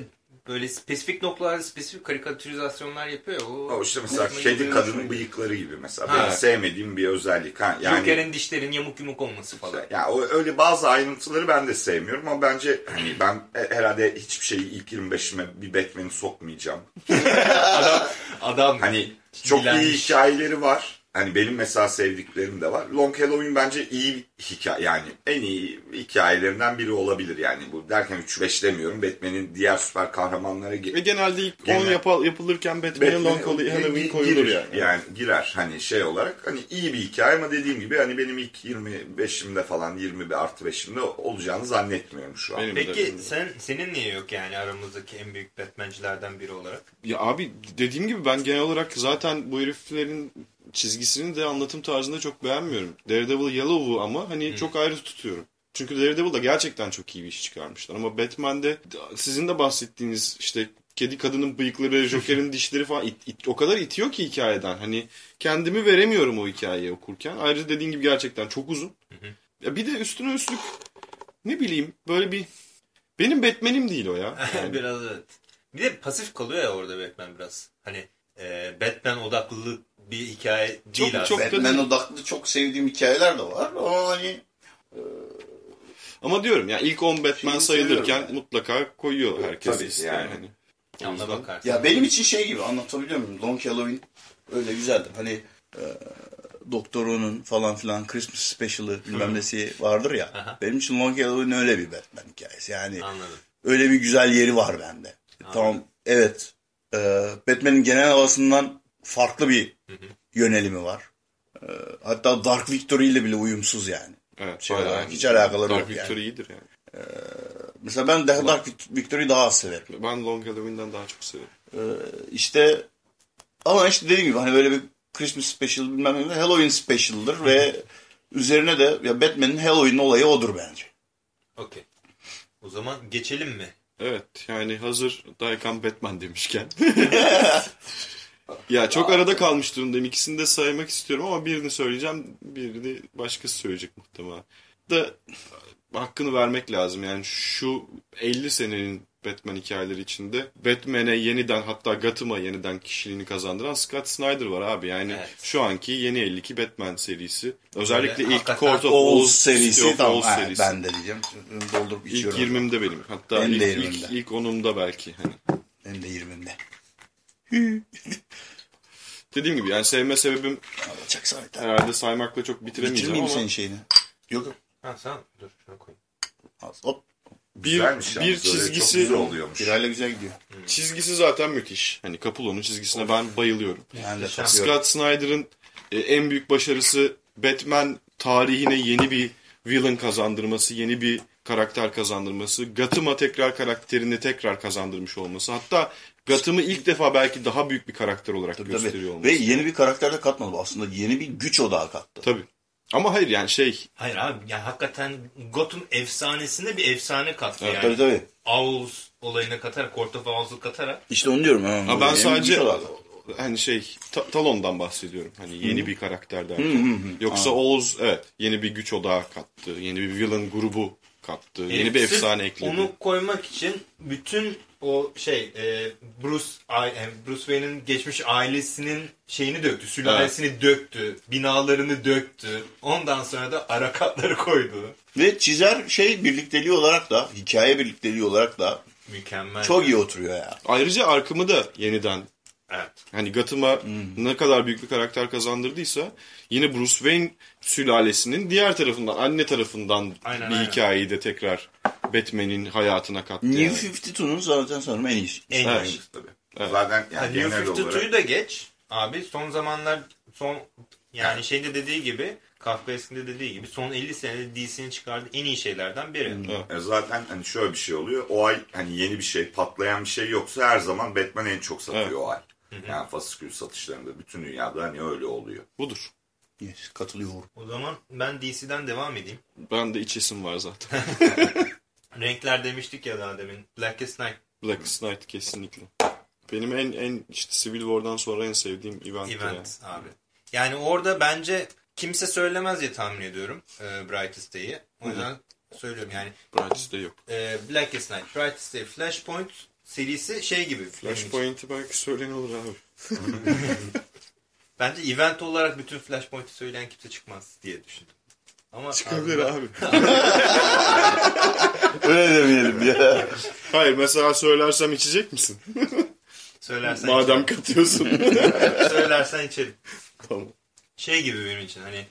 böyle spesifik noktalarda spesifik karikatürizasyonlar yapıyor ya. O,
o işte mesela kedi kadının bıyıkları gibi mesela.
Ha.
Benim sevmediğim bir özellik. Ha, yani
Joker'in dişlerin yamuk yumuk olması falan.
Ya o öyle bazı ayrıntıları ben de sevmiyorum ama bence hani ben herhalde hiçbir şeyi ilk 25'ime bir Batman'i sokmayacağım.
Adam
Hani çok iyi
Bilenmiş.
hikayeleri var. Hani benim mesela sevdiklerim de var. Long Halloween bence iyi bir hikaye yani en iyi hikayelerinden biri olabilir yani bu derken 3-5 demiyorum. Batman'in diğer süper kahramanlara ge-
Ve genelde ilk
Genel-
10 yapal, yapılırken Batman'in
Batman-
Long Halloween koyulur
girir.
yani.
Yani girer hani şey olarak hani iyi bir hikaye ama dediğim gibi hani benim ilk 25'imde falan 20 artı 5'imde olacağını zannetmiyorum şu an.
Benim de-
Peki sen senin niye yok yani aramızdaki en büyük Batman'cilerden biri olarak?
Ya abi dediğim gibi ben genel olarak zaten bu heriflerin çizgisini de anlatım tarzında çok beğenmiyorum. Daredevil Yellow'u ama hani çok ayrı tutuyorum. Çünkü Daredevil'da gerçekten çok iyi bir iş çıkarmışlar. Ama Batman'de sizin de bahsettiğiniz işte kedi kadının bıyıkları, Joker'in dişleri falan it- it- o kadar itiyor ki hikayeden. Hani kendimi veremiyorum o hikayeyi okurken. Ayrıca dediğin gibi gerçekten çok uzun. Ya bir de üstüne üstlük ne bileyim böyle bir benim Batman'im değil o ya. Yani
biraz evet. Bir de pasif kalıyor ya orada Batman biraz. Hani e, Batman odaklı bir hikaye değil
Çok-
aslında.
çok-
Batman odaklı çok sevdiğim hikayeler de var ama hani
Ama diyorum ya ilk 10 Batman sayılırken
yani.
mutlaka koyuyor herkes
Tabii
listeye
yani.
hani. O
Yanına bakarsın.
ya benim için şey gibi anlatabiliyor muyum? Long Halloween öyle güzeldir. Hani e, Doktorunun falan filan Christmas Special'ı bilmem nesi vardır ya.
Aha.
Benim için Long Halloween öyle bir Batman hikayesi. Yani
Anladım.
öyle bir güzel yeri var bende. Tamam evet. E, Batman'in genel havasından farklı bir yönelimi var. E, hatta Dark Victory ile bile uyumsuz yani.
Evet,
Şey
bayağı
olarak hiç alakaları
Dark
yok yani.
Victory iyidir yani.
Mesela ben daha Dark Victory'yi daha az severim.
Ben Long Halloween'den daha çok severim.
Ee, işte ama işte dediğim gibi hani böyle bir Christmas special bilmem ne Halloween special'dır ve Üzerine de ya Batman'in Halloween olayı odur bence.
Okey. O zaman geçelim mi?
Evet yani hazır Daikan Batman demişken. ya çok arada kalmış durumdayım. İkisini de saymak istiyorum ama birini söyleyeceğim. Birini başkası söyleyecek muhtemelen. Da hakkını vermek lazım. Yani şu 50 senenin Batman hikayeleri içinde Batman'e yeniden hatta Gotham'a yeniden kişiliğini kazandıran Scott Snyder var abi. Yani
Evet.
şu anki yeni 52 Batman serisi. Özellikle
Böyle
ilk Court of
Oğuz
Owls
serisi tamam. Ha,
serisi.
ben de diyeceğim. Doldurup
İlk
içiyorum.
20'mde benim. Hatta
Benim
ilk, ilk,
20'mde.
ilk 10'umda belki. Hani.
Benim de 20'mde.
Dediğim gibi yani sevme sebebim
Alacak zaten.
herhalde saymakla çok bitiremeyeceğim
Bitirmeyeyim
ama
senin şeyini. Yok yok.
Ha sen dur şuna koyayım.
Az, Hop.
bir,
Güzelmiş
bir
yalnız, öyle Çok
çizgisi
güzel oluyormuş.
Birayla güzel gidiyor.
çizgisi zaten müthiş. Hani Capullo'nun çizgisine ben bayılıyorum.
Ben de.
Scott Snyder'ın e, en büyük başarısı Batman tarihine yeni bir villain kazandırması, yeni bir karakter kazandırması, Gotham'a tekrar karakterini tekrar kazandırmış olması. Hatta Gotham'ı ilk defa belki daha büyük bir karakter olarak
Tabii,
gösteriyor
tabii.
olması.
Ve yeni bir karakter de katmadı. Aslında yeni bir güç odağı kattı.
Tabii. Ama hayır yani şey
Hayır abi yani hakikaten Gotham efsanesine bir efsane kattı yani.
Tabii tabii.
Owls olayına katarak, Court of Owls'u katarak.
İşte onu diyorum. Ha,
Ha ben sadece hani şey Ta- Talon'dan bahsediyorum. Hani yeni bir karakter derken. Yoksa Oz evet yeni bir güç odağı kattı. Yeni bir villain grubu kattı. Yeni bir efsane ekledi.
Onu koymak için bütün o şey e, Bruce e, Bruce Wayne'in geçmiş ailesinin şeyini döktü, sülalesini döktü, binalarını döktü. Ondan sonra da arakatları koydu.
Ve çizer şey birlikteliği olarak da, hikaye birlikteliği olarak da
Mükemmel.
çok iyi oturuyor ya.
Ayrıca Arkham'ı da yeniden
Evet.
hani Gotham'a
Hmm.
ne kadar büyük bir karakter kazandırdıysa yine Bruce Wayne sülalesinin diğer tarafından anne tarafından
Aynen,
bir
aynen.
hikayeyi de tekrar Batman'in hayatına kattı.
New
yani.
52'nun zaten sanırım en iyisi.
En
Evet.
iyi.
Tabii. Zaten yani
Yani New
genel
52'yu
olarak
da geç. Abi son zamanlar son yani şeyde dediği gibi Kafkaes'in de dediği gibi son 50 senede DC'nin çıkardığı en iyi şeylerden biri.
Evet.
E, Zaten hani şöyle bir şey oluyor. O ay hani yeni bir şey, patlayan bir şey yoksa her zaman Batman en çok satıyor
Evet.
o ay. Yani fasikül satışlarında bütün dünyada hani öyle oluyor.
Budur.
Yes, katılıyorum.
O zaman ben DC'den devam edeyim.
Ben de içesim var zaten.
Renkler demiştik ya daha demin. Blackest Night
Black Knight kesinlikle. Benim en en işte Civil War'dan sonra en sevdiğim event.
Event abi. Yani orada bence kimse söylemez diye tahmin ediyorum e, Brightest Day'i. O yüzden söylüyorum yani.
Bright'de yok.
E, Blackest Night, Brightest Day, Flashpoint serisi şey gibi.
Flashpoint'i belki söyleyen olur abi.
Bence event olarak bütün Flashpoint'i söyleyen kimse çıkmaz diye düşündüm. Ama
Çıkabilir abi.
Öyle demeyelim ya.
Hayır mesela söylersem içecek misin?
Söylersen
Madem
içerim.
katıyorsun.
Söylersen içerim.
tamam.
Şey gibi benim için hani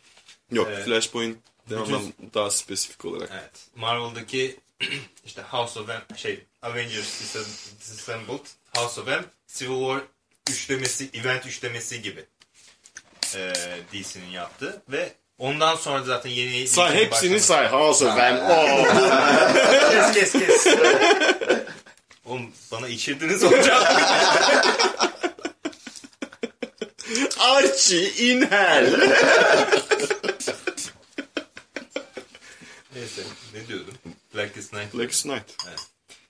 Yok
Evet.
Flashpoint
Bütün-
daha spesifik olarak.
evet Marvel'daki işte House of M şey Avengers Dis- Disassembled House of M Civil War üçlemesi event üçlemesi gibi ee, DC'nin yaptığı ve ondan sonra zaten yeni
Say hepsini say. House of M. Oh.
kes kes kes. Oğlum bana içirdiniz hocam.
Archie in hell.
Neyse ne diyordum? Blackest Night.
Black Knight.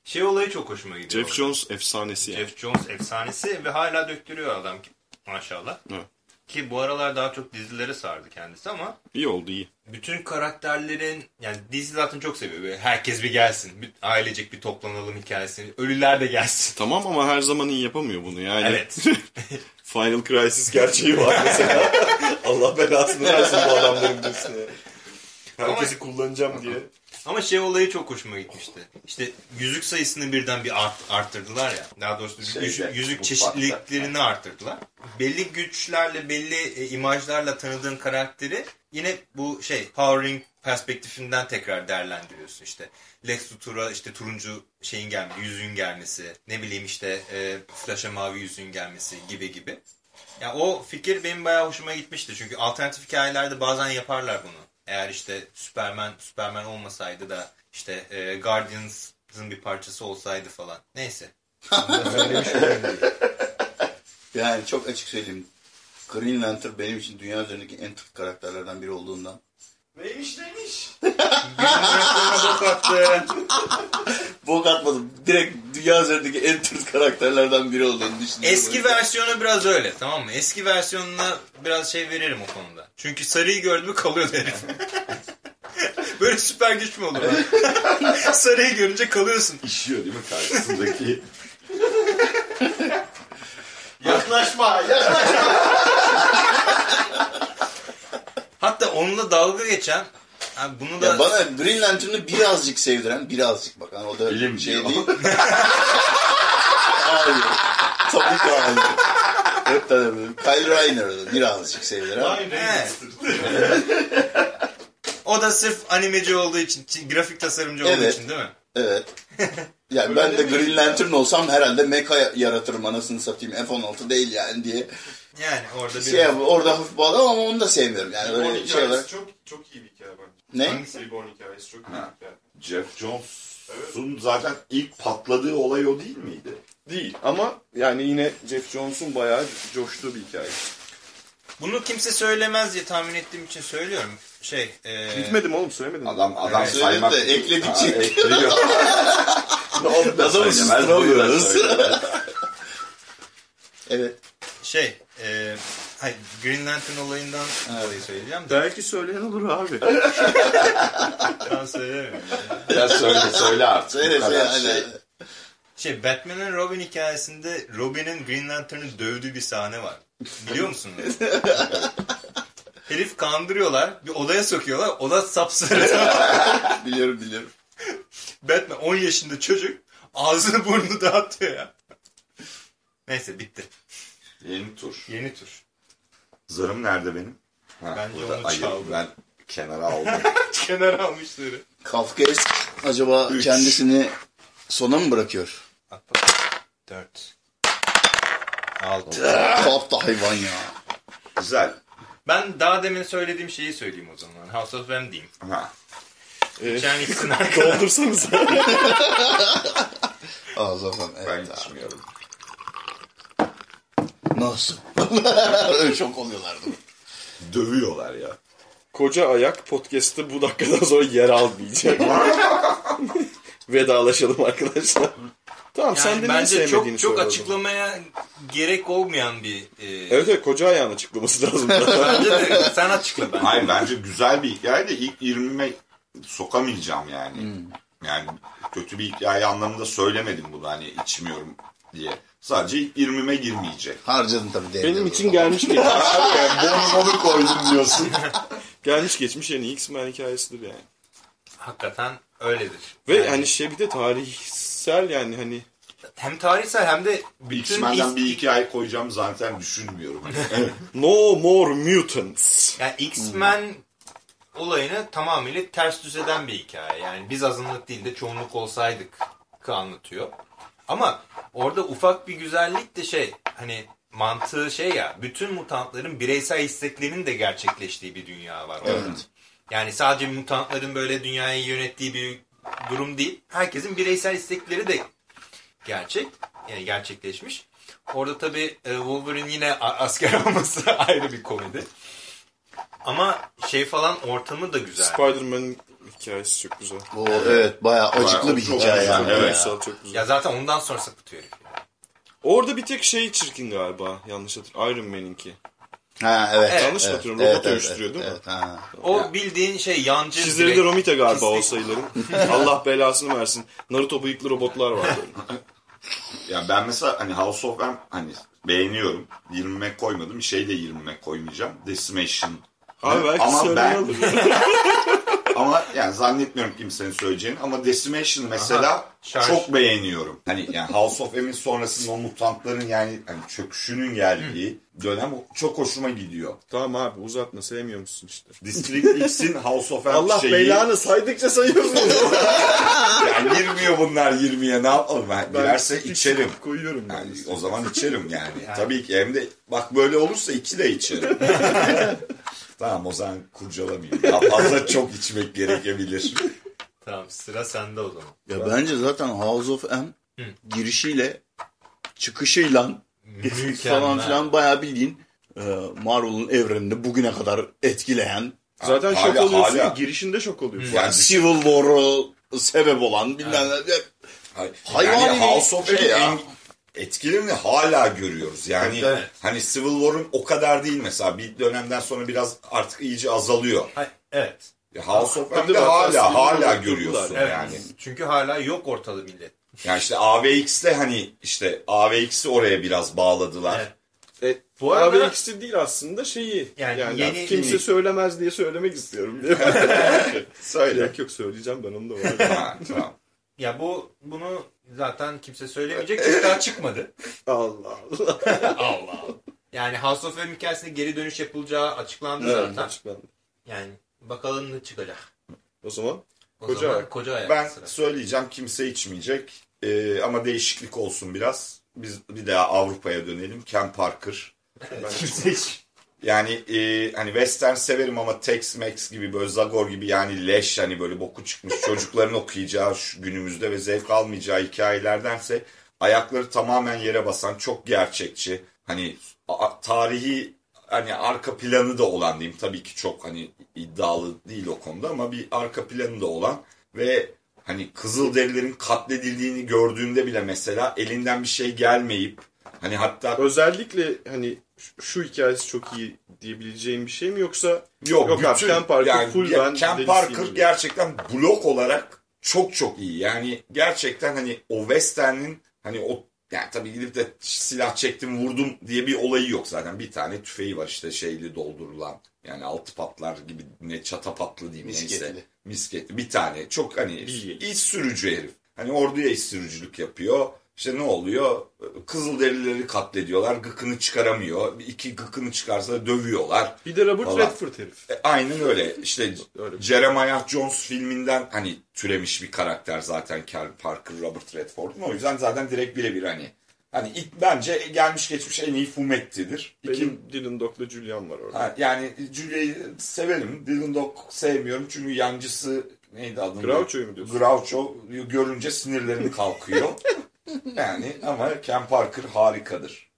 Şey olayı çok hoşuma gidiyor.
Jeff
orada.
Jones efsanesi yani.
Jeff Jones efsanesi ve hala döktürüyor adam ki maşallah.
Evet.
Ki bu aralar daha çok dizilere sardı kendisi ama
İyi oldu iyi.
bütün karakterlerin yani dizi zaten çok seviyor. Böyle herkes bir gelsin. Bir, ailecek bir toplanalım hikayesini. Ölüler de gelsin.
Tamam ama her zaman iyi yapamıyor bunu yani.
Evet.
Final Crisis gerçeği var mesela. Allah belasını versin bu adamların diyorsun. Herkesi kullanacağım diye.
Ama şey olayı çok hoşuma gitmişti. İşte yüzük sayısını birden bir art, arttırdılar ya. Daha doğrusu
Şeyde,
yüzük, yüzük çeşitliliklerini arttırdılar. Belli güçlerle, belli e, imajlarla tanıdığın karakteri yine bu şey Power Ring perspektifinden tekrar değerlendiriyorsun işte. Lex Luthor'a işte turuncu şeyin gelmesi, yüzüğün gelmesi, ne bileyim işte e, Flash'a mavi yüzüğün gelmesi gibi gibi. Ya o fikir benim bayağı hoşuma gitmişti. Çünkü alternatif hikayelerde bazen yaparlar bunu. Eğer işte Superman Superman olmasaydı da işte e, Guardians'ın bir parçası olsaydı falan. Neyse. Söylemiş.
Yani çok açık söyleyeyim. Green Lantern benim için dünya üzerindeki en tırt karakterlerden biri olduğundan
Neymiş neymiş?
Bok attı.
Bok atmadım. Direkt dünya üzerindeki en tırt karakterlerden biri olduğunu düşünüyorum.
Eski versiyonu biraz öyle tamam mı? Eski versiyonuna biraz şey veririm o konuda. Çünkü sarıyı gördü mü kalıyordu herif. Böyle süper güç mü olur? sarıyı görünce kalıyorsun.
İşiyor değil mi karşısındaki?
Yaklaşma yaklaşma.
Hatta onunla dalga geçen ha bunu da
Ya bana Green Lantern'ı birazcık sevdiren, birazcık bak. Hani o da
Bilim
şey
diyor.
değil. hayır. Tabii ki hayır. Hep de demedim. Kyle Rayner'ı birazcık sevdiren.
O da sırf animeci olduğu için, çi- grafik tasarımcı olduğu
Evet.
için değil mi?
Evet. Yani ben de Green Lantern olsam herhalde mecha yaratırım anasını satayım. F-16 değil yani diye.
Yani orada bir
Şey, orada hafif bağlı ama onu da sevmiyorum. Yani
Reborn
böyle şey olarak.
çok, çok iyi bir hikaye bence.
Ne?
Hangisi Reborn hikayesi çok iyi
Ha.
bir hikaye.
Jeff Jones'un zaten ilk patladığı olay o değil miydi?
Değil ama yani yine Jeff Jones'un bayağı coştuğu bir hikaye.
Bunu kimse söylemez diye tahmin ettiğim için söylüyorum. Şey, e,
Bitmedim oğlum söylemedim.
Adam adam
Evet,
saymak...
söyledi de ekledikçe-
ekliyor.
Adamı susturamıyoruz. Evet.
şey, e, hayır, Green Lantern olayından dolayı söyleyeceğim de
Belki söyleyen olur abi.
ben söylemiyorum.
Ya söyle söyle artık.
Söyle söyle.
şey.
Hani,
Şey, Batman'in Robin hikayesinde Robin'in Green Lantern'ı dövdüğü bir sahne var. Biliyor musunuz? Herif kandırıyorlar, bir odaya sokuyorlar, oda sapsarı.
biliyorum biliyorum.
Batman 10 yaşında çocuk ağzını burnunu dağıtıyor ya. Neyse bitti.
Yeni tur.
Yeni tur.
Zarım nerede benim? Ha,
Bence
burada
onu
ayır.
çaldı.
Ben kenara aldım.
Kenara almışları.
Kafkaesk acaba
Üç.
kendisini sona mı bırakıyor?
At bakalım. 4. 6.
Kapta hayvan ya.
Güzel.
Ben daha demin söylediğim şeyi söyleyeyim o zaman. House of M diyeyim.
Ha.
Ee,
Geçen ikisini arkada.
doldursanız.
Aa zaten
Ben
evet. abi.
içmiyorum.
Nasıl? Çok oluyorlardı.
Dövüyorlar ya.
Koca ayak podcast'te bu dakikadan sonra yer almayacak. Vedalaşalım arkadaşlar. Tamam sen
Yani
de neyi
bence
sevmediğini
çok çok açıklamaya gerek olmayan bir... E,
Evet evet koca ayağın açıklaması lazım.
Bence de sen açıkla ben.
Hayır bence güzel bir hikaye de ilk 20'me sokamayacağım yani. Yani kötü bir hikaye anlamında söylemedim bunu hani içmiyorum diye. Sadece ilk 20'me girmeyecek.
Harcadın tabii.
Benim için gelmiş geçmiş.
Bunu onu koydum diyorsun.
gelmiş geçmiş en iyi X-Men hikayesidir yani.
Hakikaten öyledir.
Ve
Yani
hani şey bir de tarihsel yani hani
hem tarihsel hem de
X-Men'den bir hikaye koyacağım zaten düşünmüyorum.
No More Mutants.
yani X-Men olayını tamamıyla ters düz eden bir hikaye. Yani biz azınlık değil de çoğunluk olsaydık anlatıyor. Ama orada ufak bir güzellik de şey hani mantığı şey ya bütün mutantların bireysel isteklerinin de gerçekleştiği bir dünya var orada.
Evet.
Yani sadece mutantların böyle dünyayı yönettiği bir durum değil. Herkesin bireysel istekleri de gerçek. Yani gerçekleşmiş. Orada tabii e, Wolverine yine asker olması ayrı bir komedi. Ama şey falan ortamı da güzel.
Spider-Man'in hikayesi çok güzel.
O evet bayağı acıklı bir
çok
hikaye yani.
evet.
Duygusal, çok güzel.
Ya zaten ondan sonra sapıtıyor herif.
Orada bir tek şey çirkin galiba. Yanlış hatırlıyorum. Iron Man'inki.
Ha evet.
Evet.
Yanlış mı hatırlıyorum? Robot dövüştürüyor değil mi?
Evet, ha.
O bildiğin şey yancı.
Çizleri de Romita galiba o
pislik.
sayıların. Allah belasını versin. Naruto bıyıklı robotlar var
ya ben mesela hani House of M hani beğeniyorum. 20'me koymadım. Şey de 20'me koymayacağım. Decimation.
Abi belki
Ama ben-. Ama yani zannetmiyorum kimsenin söyleyeceğini. Ama Decimation mesela
Aha, şarj.
çok beğeniyorum. Hani yani House of M'in sonrasında o mutantların yani hani çöküşünün geldiği dönem çok hoşuma gidiyor.
tamam abi uzatma sevmiyor musun işte.
District X'in House of M
Allah
şeyi...
belanı saydıkça sayıyorsun.
Yani girmiyor bunlar 20'ye ne yapalım? Ben, girerse
Ben
içerim.
Koyuyorum ben.
Yani o zaman içerim yani. Tabii ki hem de bak böyle olursa iki de içerim. tamam o zaman kurcalamayayım. Daha fazla çok içmek gerekebilir.
Tamam sıra sende o zaman.
Ya bence zaten House of M girişiyle çıkışıyla
Mükemmel.
falan filan bayağı bildiğin e, Marvel'ın evreninde bugüne kadar etkileyen
Zaten
Hala-
şok oluyorsun
hala.
girişinde şok oluyorsun.
Yani
Civil War'u sebep olan bilmem ne.
Hay-
Hayvani
yani House of
şey ya.
en- etkilerini hala görüyoruz. Yani
Evet.
hani Civil War'un o kadar değil mesela bir dönemden sonra biraz artık iyice azalıyor.
Hay- Evet.
House of
Tabii
M'de hala hala görüyorsun
Evet.
yani.
Çünkü hala yok ortada millet.
Yani işte AVX'te hani işte AVX'i oraya biraz bağladılar.
Evet.
E,
Bu arada-
AVX'i değil aslında şeyi.
Yani
Yani,
yeni-
kimse söylemez diye söylemek istiyorum. Diye.
Söyle.
yok yok söyleyeceğim ben onu da var.
Ha, tamam.
Ya bu bunu zaten kimse söylemeyecek çünkü daha çıkmadı.
Allah Allah.
Allah. Yani House of M hikayesinde geri dönüş yapılacağı açıklandı
Evet,
zaten.
açıklandı.
Yani bakalım ne çıkacak.
O zaman
O
Koca
zaman
ayak.
koca ayak
Ben
sıra.
söyleyeceğim kimse içmeyecek. Ee, ama değişiklik olsun biraz. Biz bir daha Avrupa'ya dönelim. Ken Parker.
Kimse hiç.
Yani e, hani western severim ama Tex-Mex gibi böyle Zagor gibi yani leş hani böyle boku çıkmış çocukların okuyacağı şu günümüzde ve zevk almayacağı hikayelerdense ayakları tamamen yere basan çok gerçekçi hani tarihi hani arka planı da olan diyeyim. Tabii ki çok hani iddialı değil o konuda ama bir arka planı da olan ve hani Kızılderililerin katledildiğini gördüğünde bile mesela elinden bir şey gelmeyip hani hatta
özellikle hani şu- hikayesi çok iyi diyebileceğim bir şey mi yoksa
Yok,
Yok abi,
bütün,
Ken Parker
yani,
full
ya,
ben
Ken Parker
diyor.
gerçekten blok olarak çok çok iyi. Yani gerçekten hani o western'in hani o yani tabii gidip de silah çektim vurdum diye bir olayı yok zaten. Bir tane tüfeği var işte şeyli doldurulan. Yani altı patlar gibi ne çatapatlı diyeyim neyse.
Misketli.
Misketli. Bir tane çok hani iç sürücü herif. Hani orduya iç sürücülük yapıyor. İşte ne oluyor? Kızılderilileri katlediyorlar. Gıkını çıkaramıyor. İki gıkını çıkarsa dövüyorlar.
bir de Robert
Falan.
Redford herif.
E, aynen öyle. İşte
Öyle.
Jeremiah Jones filminden hani türemiş bir karakter zaten Ken Parker, Robert Redford'un. O yüzden zaten direkt birebir hani. Hani ilk bence gelmiş geçmiş en iyi Fumetti'dir. İki,
Benim Dylan Dog'la Julian var orada.
ha, yani Julia'yı severim. Dylan Dog sevmiyorum çünkü yancısı neydi adı?
Groucho'yu mu diyorsun?
Groucho görünce sinirlerini kalkıyor. yani ama Ken Parker harikadır.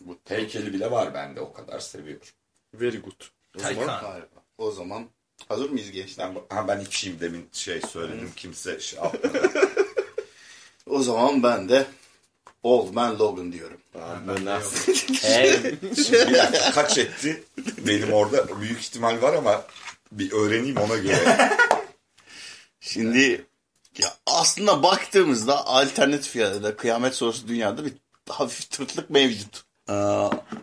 Bu heykeli bile var bende o kadar seviyorum.
Very good. O zaman
Taycan.
Harika. O zaman hazır mıyız gençler?
Ben, ha, ben içeyim demin şey söyledim kimse şey yapmadı.
O zaman ben de Old Man Logan diyorum.
ben nasıl?
Şimdi bir dakika kaç etti? Benim orada büyük ihtimal var ama bir öğreneyim ona göre.
Şimdi ya aslında baktığımızda alternatif ya da kıyamet sonrası dünyada bir hafif tırtlık mevcut. Ee,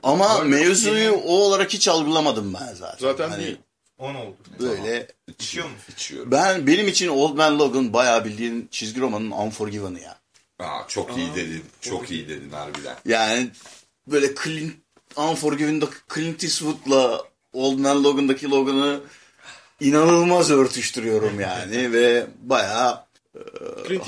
ama mevzuyu o olarak hiç algılamadım ben zaten.
Zaten
Hani
değil.
10 oldu.
Böyle
İçiyor musun?
İçiyorum.
ben benim için Old Man Logan bayağı bildiğin çizgi romanın Unforgiven'ı ya.
Aa, çok iyi dedin. Çok iyi dedin harbiden.
Yani böyle Clint, Unforgiven'daki Clint Eastwood'la Old Man Logan'daki Logan'ı inanılmaz örtüştürüyorum yani ve bayağı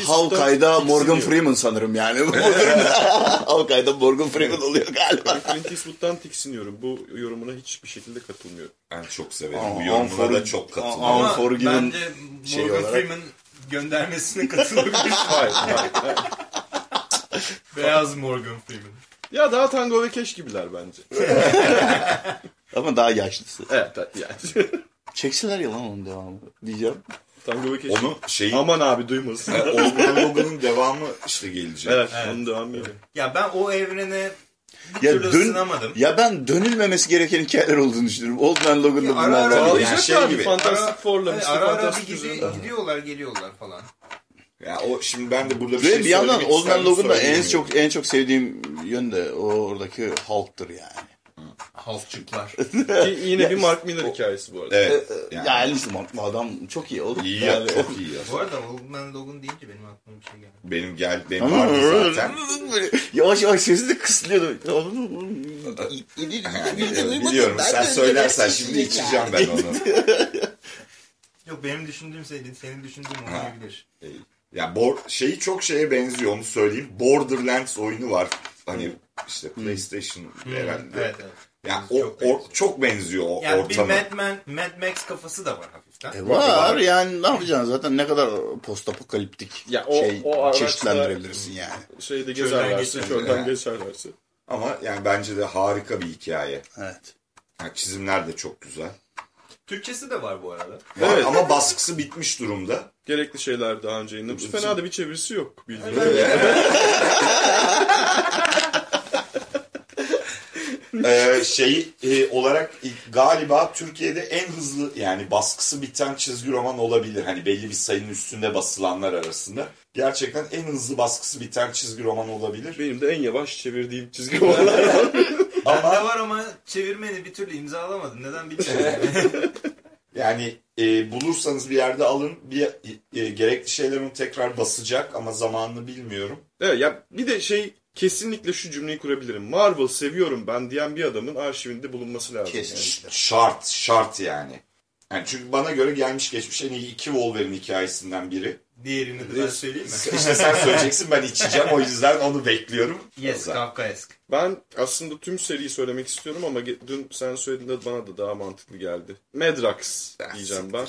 Hawkeye'da Morgan. Freeman sanırım yani. Hawkeye'da Morgan Freeman oluyor galiba.
Ben Clint Eastwood'dan tiksiniyorum. Bu yorumuna hiçbir şekilde katılmıyorum.
Ben çok severim.
Aa,
Bu yorumuna da çok katılıyorum.
Ama bence
şey
Morgan
olarak-
Freeman göndermesine katılabilir.
Hayır, hayır, hayır.
Beyaz Morgan Freeman.
Ya daha Tango ve Cash gibiler bence.
Ama daha yaşlısı.
evet yani.
Çekseler ya lan onun devamı diyeceğim.
Tango Cash.
Onu şeyin
Aman abi duymasın.
Logan'ın devamı işte gelecek.
evet,
Evet.
onun devamı geliyor.
Ya ben o evrene
Ya,
türlü
dön,
ısınamadım.
ya ben dönülmemesi gereken hikayeler olduğunu düşünüyorum. Old Man Logan'da
ara
bunlar
ara-
var.
Yani
Bağlayacak
şey
abi
gibi.
Fantastic
Ara-
Four'la
Hani ara ara bir
üzerinden.
gidiyorlar geliyorlar falan.
Ya o şimdi ben de burada bir
Ve
şey
bir yandan Old Man Logan'da en çok en çok sevdiğim yön de o oradaki Hulk'tır yani.
Halkçıklar.
Ki yine bir Mark Miller hikayesi bu arada.
Evet.
Yani,
Yani,
işte bu adam çok iyi oğlum.
iyi ya,
Yani-
çok iyi ya.
Bu arada Old Man Logan deyince benim aklıma bir şey geldi.
Benim gel benim vardı zaten.
Böyle yavaş yavaş sesi de kısılıyordu.
Yani, biliyorum sen söylersen şimdi içeceğim ben onu.
Yok benim düşündüğüm senin, senin düşündüğün olmayabilir.
Ya bor şeyi çok şeye benziyor onu söyleyeyim. Borderlands oyunu var. Hani işte PlayStation herhalde.
Evet evet.
Yani o,
Çok
o
benziyor.
çok benziyor o
Yani bir
ortamı.
Mad, Man, Mad Max kafası da var hafiften.
E var yani ne yapacaksın zaten ne kadar post apokaliptik
Ya o-
şey
o
çeşitlendirebilirsin yani.
Şeyde gezerlerse, çölden geçerlerse.
Ama yani bence de harika bir hikaye.
Evet.
Yani çizimler de çok güzel.
Türkçesi de var bu arada.
Var
Evet.
Ama baskısı bitmiş durumda.
Gerekli şeyler daha önce yayınlamış. Fena da bir çevirisi yok bildiğim.
Ee, şey e, olarak galiba Türkiye'de en hızlı yani baskısı biten çizgi roman olabilir. Hani belli bir sayının üstünde basılanlar arasında. Gerçekten en hızlı baskısı biten çizgi roman olabilir.
Benim de en yavaş çevirdiğim çizgi romanlar.
Ama
Bende var ama çevirmeni bir türlü imzalamadın. Neden bilmiyorum.
yani e, bulursanız bir yerde alın. Bir e, gerekli şeyler onu tekrar basacak ama zamanını bilmiyorum.
evet, ya bir de şey kesinlikle şu cümleyi kurabilirim. Marvel seviyorum ben diyen bir adamın arşivinde bulunması lazım.
Kesinlikle.
Şart, şart yani. Yani çünkü bana göre gelmiş geçmiş en iyi iki Wolverine hikayesinden biri.
Diğerini de ben söyleyeyim mi?
İşte sen söyleyeceksin ben içeceğim o yüzden onu bekliyorum.
Yes. Kafkaesk.
Ben aslında tüm seriyi söylemek istiyorum ama dün sen söylediğinde bana da daha mantıklı geldi. Madrax diyeceğim ben.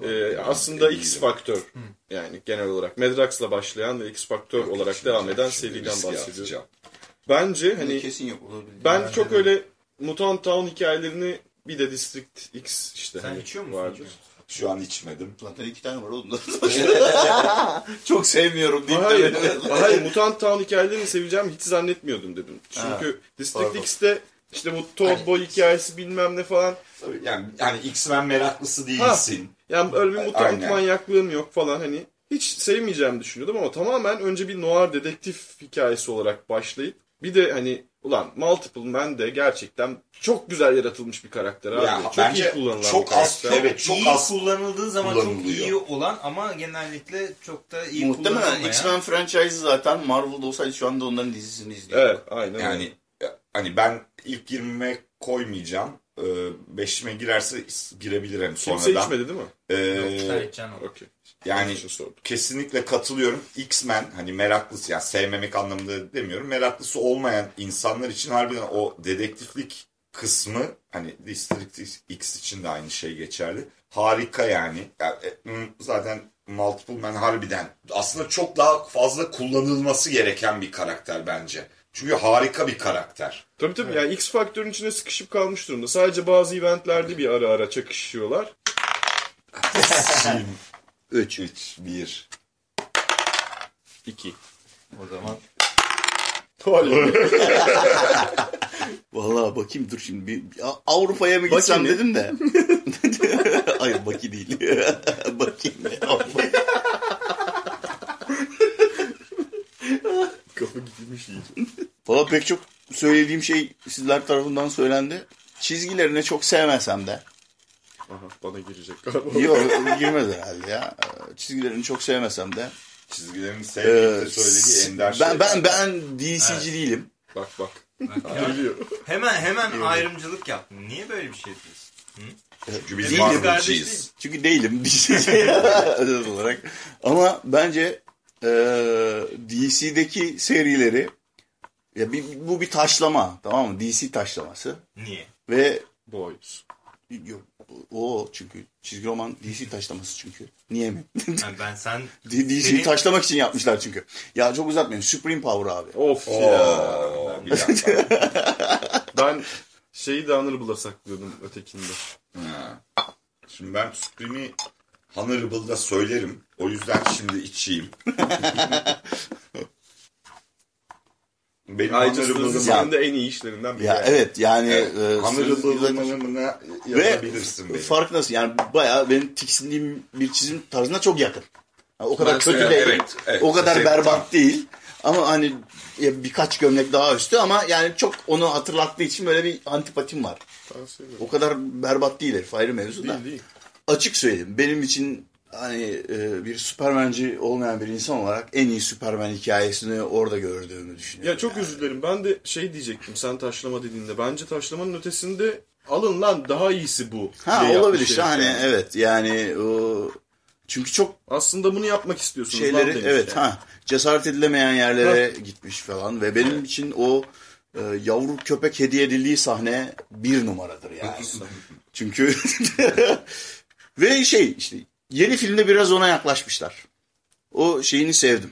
Mi?
Ee, aslında X Faktör yani genel olarak Madrax'la başlayan ve X Faktör olarak devam eden
Şimdi
seriden bahsediyorum.
atacağım.
Bence
Hani
hani
kesin yok olabilir.
ben çok öyle Mutant Town hikayelerini bir de District X işte
Sen
hani
içiyor musun?
vardır.
Şu an içmedim.
Zaten iki tane var oğlum. çok sevmiyorum deyip
Hayır,
de-
hayır Mutant Town hikayelerini seveceğim hiç zannetmiyordum dedim. Çünkü District
pardon.
X'te işte bu Toy Boy hikayesi bilmem ne falan.
Tabii yani, yani X-Men meraklısı değilsin.
Yani öyle bir mutant manyaklığım yok falan hani. Hiç sevmeyeceğimi düşünüyordum ama tamamen önce bir noir dedektif hikayesi olarak başlayıp bir de hani ulan Multiple Man de gerçekten çok güzel yaratılmış bir karakter abi.
Ya,
çok
bence
iyi kullanılan
çok
bir
az-
karakter.
evet, çok
iyi
az
kullanıldığı zaman çok iyi olan ama genellikle çok da iyi
Muhtemelen
kullanılmayan.
X-Men franchise'ı zaten Marvel'da olsaydı şu anda onların dizisini izliyor.
Evet aynen öyle.
Yani hani ben ilk 20'me koymayacağım. Ee, beşime girerse girebilirim
Kimse
sonradan.
içmedi değil mi?
Ee.
Okey.
yani
sordum.
kesinlikle katılıyorum. X-Men hani meraklısı yani sevmemek anlamında demiyorum. Meraklısı olmayan insanlar için harbiden o dedektiflik kısmı hani District X için de aynı şey geçerli. Harika yani. Ya, e, zaten Multiple Man harbiden aslında çok daha fazla kullanılması gereken bir karakter bence. Çünkü harika bir karakter.
Tabii tabii yani X faktörün içine sıkışıp kalmış durumda. Sadece bazı eventlerde bir ara ara çakışıyorlar.
3 3 1
2.
O zaman
Vallahi bakayım dur şimdi bir, bir Avrupa'ya mı gitsem
Baki
dedim de. Hayır Baki değil. Bakayım ne?
Kafa gitmiş iyice.
Valla pek çok söylediğim şey sizler tarafından söylendi. Çizgilerini çok sevmesem de.
Aha bana girecek galiba.
Yok girmez herhalde ya. Çizgilerini çok sevmesem de.
çizgilerini
Ee,
sevmeyip de söylediği ender şey.
ben ben ben DC'ci değilim.
Bak bak. Geliyor.
hemen hemen ayrımcılık yaptın. Niye böyle bir şey yapıyorsun?
Çünkü biz Marvel'cıyız.
Çünkü değilim DC'ci özel olarak. Ama bence e, DC'deki serileri ya bir, bu bir taşlama tamam mı? DC taşlaması
Niye?
ve
Boys.
yok o çünkü çizgi roman DC taşlaması çünkü. Niye mi?
Yani ben sen
DC'yi
Senin-
taşlamak için yapmışlar çünkü. Ya çok uzatmayın. Supreme Power abi.
Of ya.
Oo, bir dakika.
Ben şeyi de Honorable'a saklıyordum ötekinde.
Ha. Şimdi ben Supreme'i Honorable'da söylerim. O yüzden şimdi içeyim. Benim
Sözlüsü'nün de en iyi işlerinden biri.
Ya
yani.
evet yani
Evet,
e,
Honorable'ımına
ve
yazabilirsin beni.
fark nasıl yani bayağı benim tiksindiğim bir çizim tarzına çok yakın. Yani o kadar
Ben
kötü değil.
evet, evet.
o kadar
Sev-
berbat
tamam.
değil. Ama hani birkaç gömlek daha üstü ama yani çok onu hatırlattığı için böyle bir antipatim var. O kadar berbat değil herif ayrı mevzu da.
Değil değil.
Açık söyleyeyim benim için hani e, bir süpermenci olmayan bir insan olarak en iyi süpermen hikayesini orada gördüğümü düşünüyorum.
Ya çok
yani.
özür dilerim. Ben de şey diyecektim sen taşlama dediğinde. Bence taşlamanın ötesinde alın lan daha iyisi bu.
Ha
diye
olabilir işte hani
yani.
evet yani o çünkü çok
Aslında bunu yapmak istiyorsunuz lan
şeyleri
demiş
evet
yani.
ha cesaret edilemeyen yerlere gitmiş falan ve benim için o e, yavru köpek hediye edildiği sahne bir numaradır yani. Çünkü ve şey işte yeni filmde biraz ona yaklaşmışlar. O şeyini sevdim.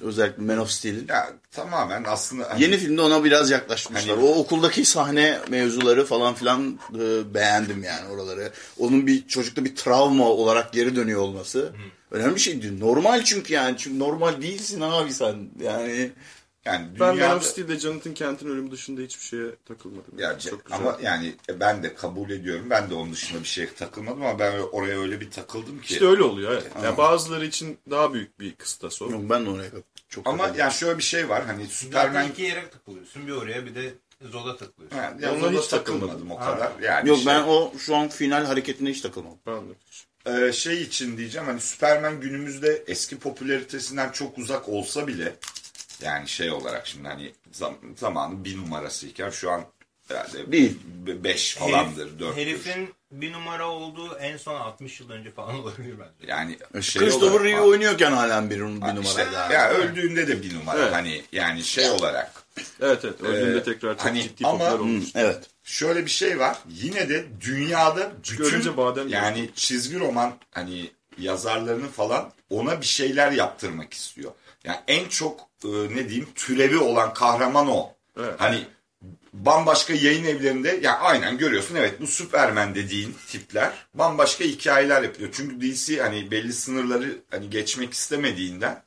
Özellikle Man of Steel'in.
Ya tamamen aslında hani-
Yeni filmde ona biraz yaklaşmışlar.
Hani-
O okuldaki sahne mevzuları falan filan e, beğendim yani oraları. Onun bir çocukta bir travma olarak geri dönüyor olması. Önemli bir şey. Normal çünkü yani. Çünkü normal değilsin abi sen. Yani
yani
Ben
dünyada
Man of Steel'de Jonathan Kent'in ölümü dışında hiçbir şeye takılmadım.
Ya,
Çok güzel.
ama yani ben de kabul ediyorum. Ben de onun dışında bir şeye takılmadım ama ben oraya öyle bir takıldım ki.
İşte öyle oluyor evet. Yani bazıları için daha büyük bir kıstas o.
yok ben de oraya çok
ama
takıldım.
yani şöyle bir şey var. Hani
Superman
Superman
iki yere takılıyorsun. Bir oraya bir de Zola takılıyorsun.
Ha,
Ben
ya
hiç
takılmadım
takılmadım.
o
Ha.
kadar. Yani
Yok
şey,
ben o şu an final hareketine hiç takılmam.
Ben de hiç.
e, şey için diyeceğim hani Superman günümüzde eski popülaritesinden çok uzak olsa bile yani şey olarak şimdi hani zam, zamanın bir numarasıyken şu an herhalde
Değil.
5 falandır 4.
Herifin bir numara olduğu en son 60 yıl önce falan olabilir bence.
Yani şey
Christopher
olarak-
Reeve oynuyorken halen bir, bir
Ha,
numaraydı
işte,
abi.
ya öldüğünde de bir numara
Evet.
hani yani şey olarak
Evet evet. Öldüğünde
Ee,
tekrar çok
hani
ciddi
ama-
popüler olmuş.
evet.
şöyle bir şey var. Yine de dünyada bütün
Görünce badem
yani çizgi roman hani yazarlarını falan ona bir şeyler yaptırmak istiyor. Yani en çok e, ne diyeyim türevi olan kahraman o.
Evet.
Hani bambaşka yayın evlerinde ya aynen görüyorsun evet bu Superman dediğin tipler bambaşka hikayeler yapıyor. Çünkü DC hani belli sınırları hani geçmek istemediğinden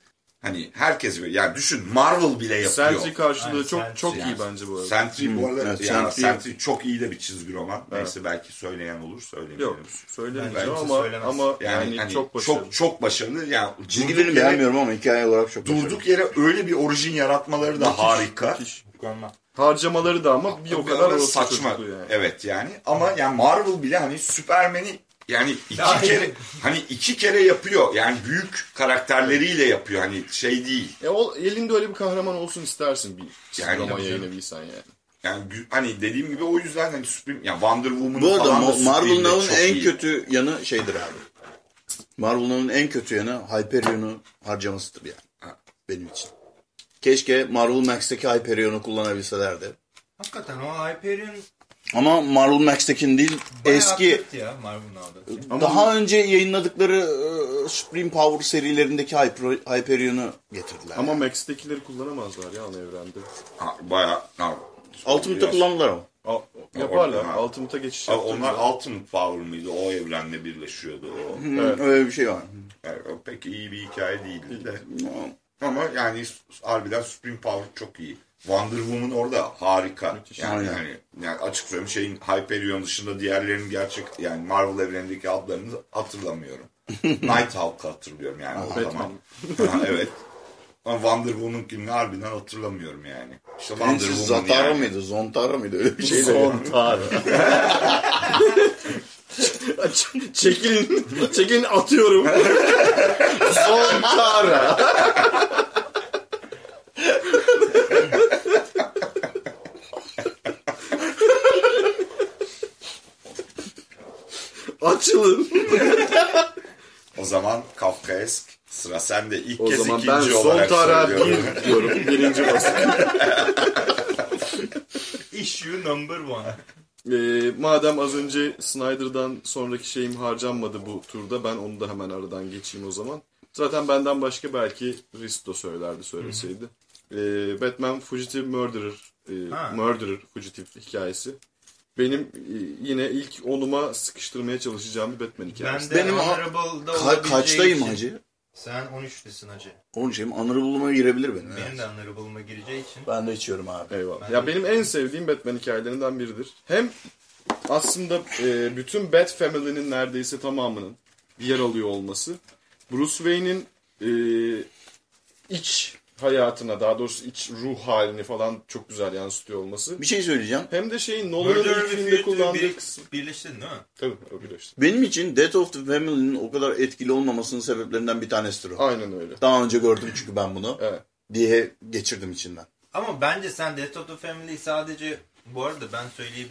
hani herkes böyle yani düşün Marvel bile yapıyor.
Sentry karşılığı
Aynen,
çok
Sentry
çok
Yani
iyi bence bu arada.
Sentry bu arada
evet,
yani
Sentry-
Sentry çok iyi de bir çizgi roman. Neyse belki söyleyen olur söylemeyelim.
Yok söylemeyeceğim ama
söylemez.
ama
Yani,
yani,
hani
çok başarılı.
çok çok başarılı. Yani
Çizgilerini beğenmiyorum ama hikaye olarak çok başarılı.
Durduk yere öyle bir orijin yaratmaları da
Müthiş,
harika.
müthiş.
Mükemmel.
Harcamaları da ama bir o kadar
saçma.
yani.
Evet yani ama yani Marvel bile hani Superman'i yani iki
Ya,
kere hani iki kere yapıyor. Yani büyük karakterleriyle yapıyor. Hani şey değil.
E, o, elinde öyle bir kahraman olsun istersin bir
Yani
roman
tabii
yayın
canım.
eviysen yani.
Yani hani dediğim gibi o yüzden hani Supreme, yani Wonder Woman
Bu arada Marvel
çok
en
iyi.
kötü yanı şeydir abi. Marvel en kötü yanı Hyperion'u harcamasıdır yani.
Ha.
Benim için. Keşke Marvel Max'teki Hyperion'u kullanabilselerdi.
Hakikaten o Hyperion
Ama Marvel Max'tekin değil
bayağı
eski
ya Now'da.
Ama
daha önce yayınladıkları e, Supreme Power serilerindeki Hyper, Hyperion'u getirdiler.
Ama Max'tekileri kullanamazlar ya ana evrende.
Ha, bayağı ha,
Ultimate'da
biraz-
kullandılar ama.
Al, yaparlar.
orada-
Ultimate'a geçiş
Abi onlar
yaptırırlar.
Ultimate Power mıydı? O evrenle birleşiyordu. O.
Evet.
Öyle bir şey var.
Yani o pek iyi bir hikaye değildi de. Ama yani harbiden Supreme Power çok iyi. Wonder Woman orada harika.
Müthiş.
Yani, yani, yani açık söyleyeyim şeyin Hyperion dışında diğerlerinin gerçek yani Marvel evrenindeki adlarını hatırlamıyorum. Nighthawk'ı hatırlıyorum yani o zaman. Ha, evet. Ama Wonder Woman'ınkini harbiden hatırlamıyorum yani. İşte Wonder Woman
Zatara
yani.
mıydı? Zontara mıydı? Öyle bir şeydi.
Zontar. çekilin, çekilin atıyorum. Zontara. Açılın.
O zaman Kafkaesk sıra sende. İlk
O
kez
zaman
ikinci
ben
olarak
Zontara
söylüyorum.
bir diyorum. Birinci basın.
Issue number one.
Ee, madem az önce Snyder'dan sonraki şeyim harcanmadı bu turda ben onu da hemen aradan geçeyim o zaman. Zaten benden başka belki Risto söylerdi söyleseydi. Ee, Batman Fugitive Murderer, e,
Ha.
Murderer Fugitive hikayesi. Benim e, yine ilk onuma sıkıştırmaya çalışacağım bir Batman hikayesi.
Ben de
Benim
Honorable'da
Ka- kaçtayım
için-
hacı?
Sen 13'tesin hacı.
Onun şeyim Honorable'ıma girebilir benim.
Benim
evet.
de Honorable'ıma gireceği için.
Ben de içiyorum abi.
Eyvallah.
Ben
ya benim en sevdiğim Batman hikayelerinden biridir. Hem aslında e, bütün Bat Family'nin neredeyse tamamının yer alıyor olması. Bruce Wayne'in e, iç hayatına daha doğrusu iç ruh halini falan çok güzel yansıtıyor olması.
Bir şey söyleyeceğim.
Hem de şeyin Nolan'ın filmde kullandığı
bir,
kısım.
birleştirdin değil mi?
Tabii öyle işte.
Benim için Death of the Family'nin o kadar etkili olmamasının sebeplerinden bir tanesidir o.
Aynen öyle.
Daha önce gördüm çünkü ben bunu.
Evet.
Diye geçirdim içinden.
Ama bence sen Death of the Family'yi sadece... Bu arada ben Family'yi.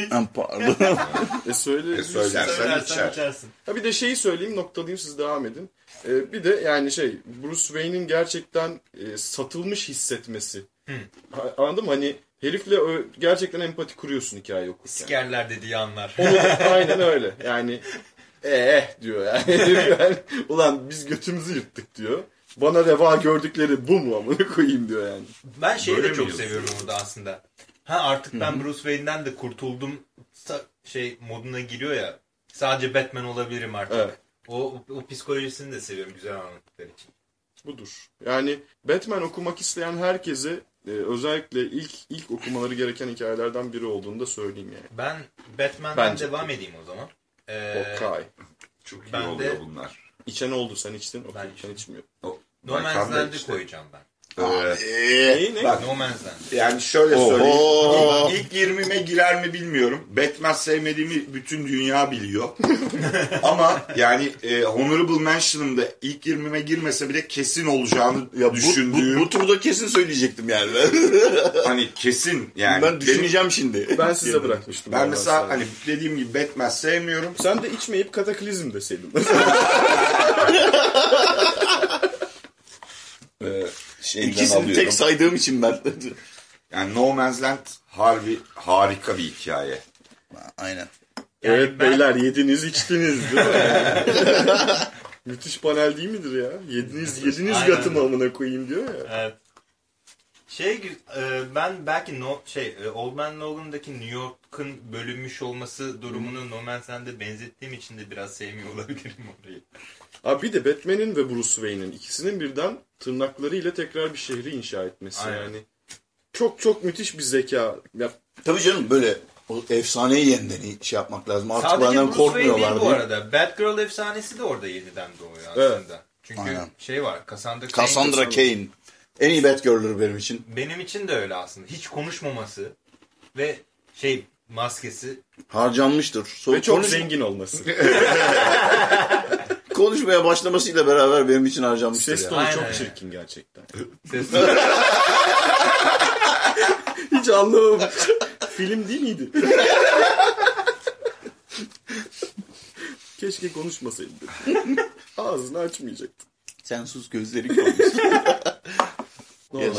Ben pardon.
E söyle.
E söylersen
Söylersen
içer.
içersin.
Ha bir de şeyi söyleyeyim noktalayayım siz devam edin. Ee, bir de yani şey Bruce Wayne'in gerçekten e, satılmış hissetmesi. Ha- Anladın mı? Hani herifle ö- gerçekten empati kuruyorsun hikaye okurken.
Sikerler dediği anlar.
Onu da- aynen öyle. Yani eh diyor yani. Yani. Ulan biz götümüzü yırttık diyor. Bana reva gördükleri bu mu amına koyayım diyor yani.
Ben şeyi
Böyle
de çok
diyorsun?
seviyorum burada aslında. Ha artık ben Bruce Wayne'den de kurtuldum şey moduna giriyor ya. Sadece Batman olabilirim artık.
Evet.
O, o psikolojisini de seviyorum güzel anlattıkları için.
Budur. Yani Batman okumak isteyen herkese e, özellikle ilk ilk okumaları gereken hikayelerden biri olduğunu da söyleyeyim yani.
Ben Batman'den
Bence.
devam edeyim o zaman. Ee,
Okay.
Çok iyi
Ben
oluyor
de-
bunlar.
İçen oldu sen içtin. Okay,
Ben
ben, içmiyorum.
O,
No Man's Land'i koyacağım ben.
Ee,
ne?
Bak
No Man's Land.
yani şöyle
Oho.
söyleyeyim. İlk, ilk 20'me girer mi bilmiyorum. Batman sevmediğimi bütün dünya biliyor. Ama yani e, Honorable Mention'ımda ilk 20'me girmese bile kesin olacağını
Ya bu,
düşündüğüm.
bu, bu turda kesin söyleyecektim yani ben.
Hani kesin yani.
ben
benim-
düşüneceğim şimdi.
Ben size bırakmıştım.
Ben mesela
sonra.
hani dediğim gibi Batman sevmiyorum.
Sen de içmeyip kataklizm deseydin.
İkisini
alıyorum.
tek saydığım için ben.
Yani No Man's Land harbi harika bir hikaye.
Aynen.
Yani
evet
ben-
beyler yediniz içtiniz değil mi? Müthiş panel değil midir ya? Yediniz yediniz
Aynen.
gatımı amına koyayım diyor ya.
Evet. Şey e, ben belki no şey e, Old Man Logan'daki New York'un bölünmüş olması durumunu No Man's Land'e benzettiğim için de biraz sevmiyor olabilirim orayı.
Abi bir de Batman'in ve Bruce Wayne'in ikisinin birden tırnaklarıyla tekrar bir şehri inşa etmesi
Aynen.
yani. Çok çok müthiş bir zeka. Ya,
Tabii canım böyle o efsaneyi yeniden şey yapmak lazım. Artık
Sadece Wayne değil
korkmuyorlar
bu arada. Batgirl efsanesi de orada yeniden doğuyor
Evet.
aslında. Çünkü
Aynen.
şey var Cassandra Cain
Cassandra Cain. En iyi Batgirl'dır benim için.
benim için de öyle aslında. Hiç konuşmaması ve şey maskesi
Harcanmıştır. Sonra
ve çok
konuş-
zengin olması.
konuşmaya başlamasıyla beraber benim için harcanmıştır
Ses tonu
Aynen
çok çirkin gerçekten.
ses
Hiç anlamamış. Film değil miydi? Keşke konuşmasaydı. Ağzını açmayacaktı.
Sen sus gözlerin konuş.
No
Yes.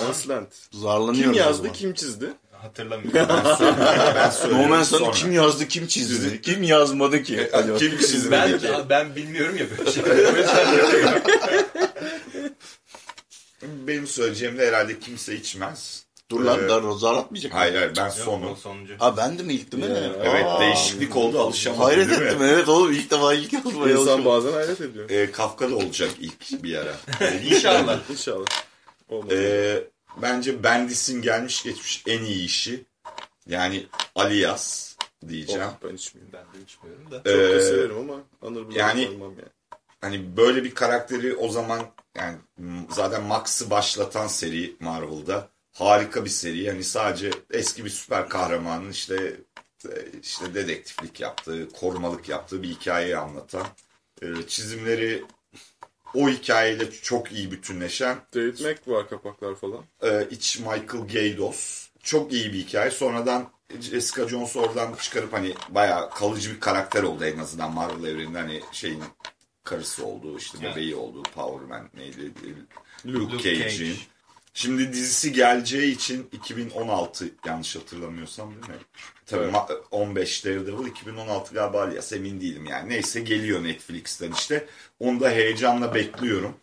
Zarlanıyoruz
Kim yazdı, kim çizdi?
Hatırlamıyorum.
Ben
No
söylüyorum
Man's Land'ı
sonra.
kim yazdı, kim çizdi? Kim yazmadı ki? Acaba?
Kim çizdi?
ben
Peki.
ben bilmiyorum ya böyle şeyleri.
Benim söyleyeceğim de herhalde kimse içmez.
Dur lan
Ee,
daha atmayacak.
Hayır hayır ben
Yok,
sonum.
o sonuncu.
Ha ben de mi ilk değil mi?
Ya.
Evet
Aa,
değişiklik oldu alışamadım
Hayret
değil mi?
ettim evet oğlum ilk defa ilk yazmaya
İnsan
alışamadım.
bazen hayret ediyor.
Ee, Kafka da olacak ilk bir ara.
İnşallah.
İnşallah. Olmaz.
Ee, bence Bendis'in gelmiş geçmiş en iyi işi. Yani Alias diyeceğim.
Oh, ben içmiyorum.
Ben de içmiyorum da.
Çok da
Ee,
severim ama Anır Blanc
yani-
yani.
Hani böyle bir karakteri o zaman yani zaten Max'ı başlatan seri Marvel'da. Harika bir seri. Yani sadece eski bir süper kahramanın işte işte dedektiflik yaptığı, korumalık yaptığı bir hikayeyi anlatan. e, Çizimleri o hikayeyle çok iyi bütünleşen
David Mack var kapaklar falan.
e, iç Michael Gaydos. Çok iyi bir hikaye. Sonradan Jessica Jones oradan çıkarıp hani bayağı kalıcı bir karakter oldu en azından Marvel evreninde hani şeyin karısı olduğu işte
Evet.
bebeği olduğu Power Man neydi?
Luke
Luke,
Cage.
Şimdi dizisi geleceği için 2016 yanlış hatırlamıyorsam değil mi? Tabii
Evet.
ma- 15 Daredevil 2016 galiba Alias emin değilim yani. Neyse geliyor Netflix'ten işte. Onu da heyecanla bekliyorum.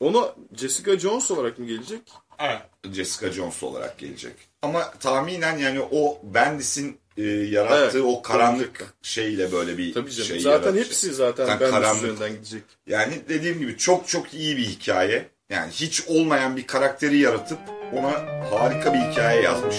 Ona Jessica Jones olarak mı gelecek?
Evet.
Jessica Jones olarak gelecek. Ama tahminen yani o Bendis'in e, yarattığı
Evet,
o karanlık
karanlık.
şeyle böyle bir
Tabii canım.
şey
zaten
yaratacak.
hepsi zaten
Zaten
ben
karanlık.
üzerinden gidecek.
Yani dediğim gibi çok çok iyi bir hikaye. Yani hiç olmayan bir karakteri yaratıp ona harika bir hikaye yazmış.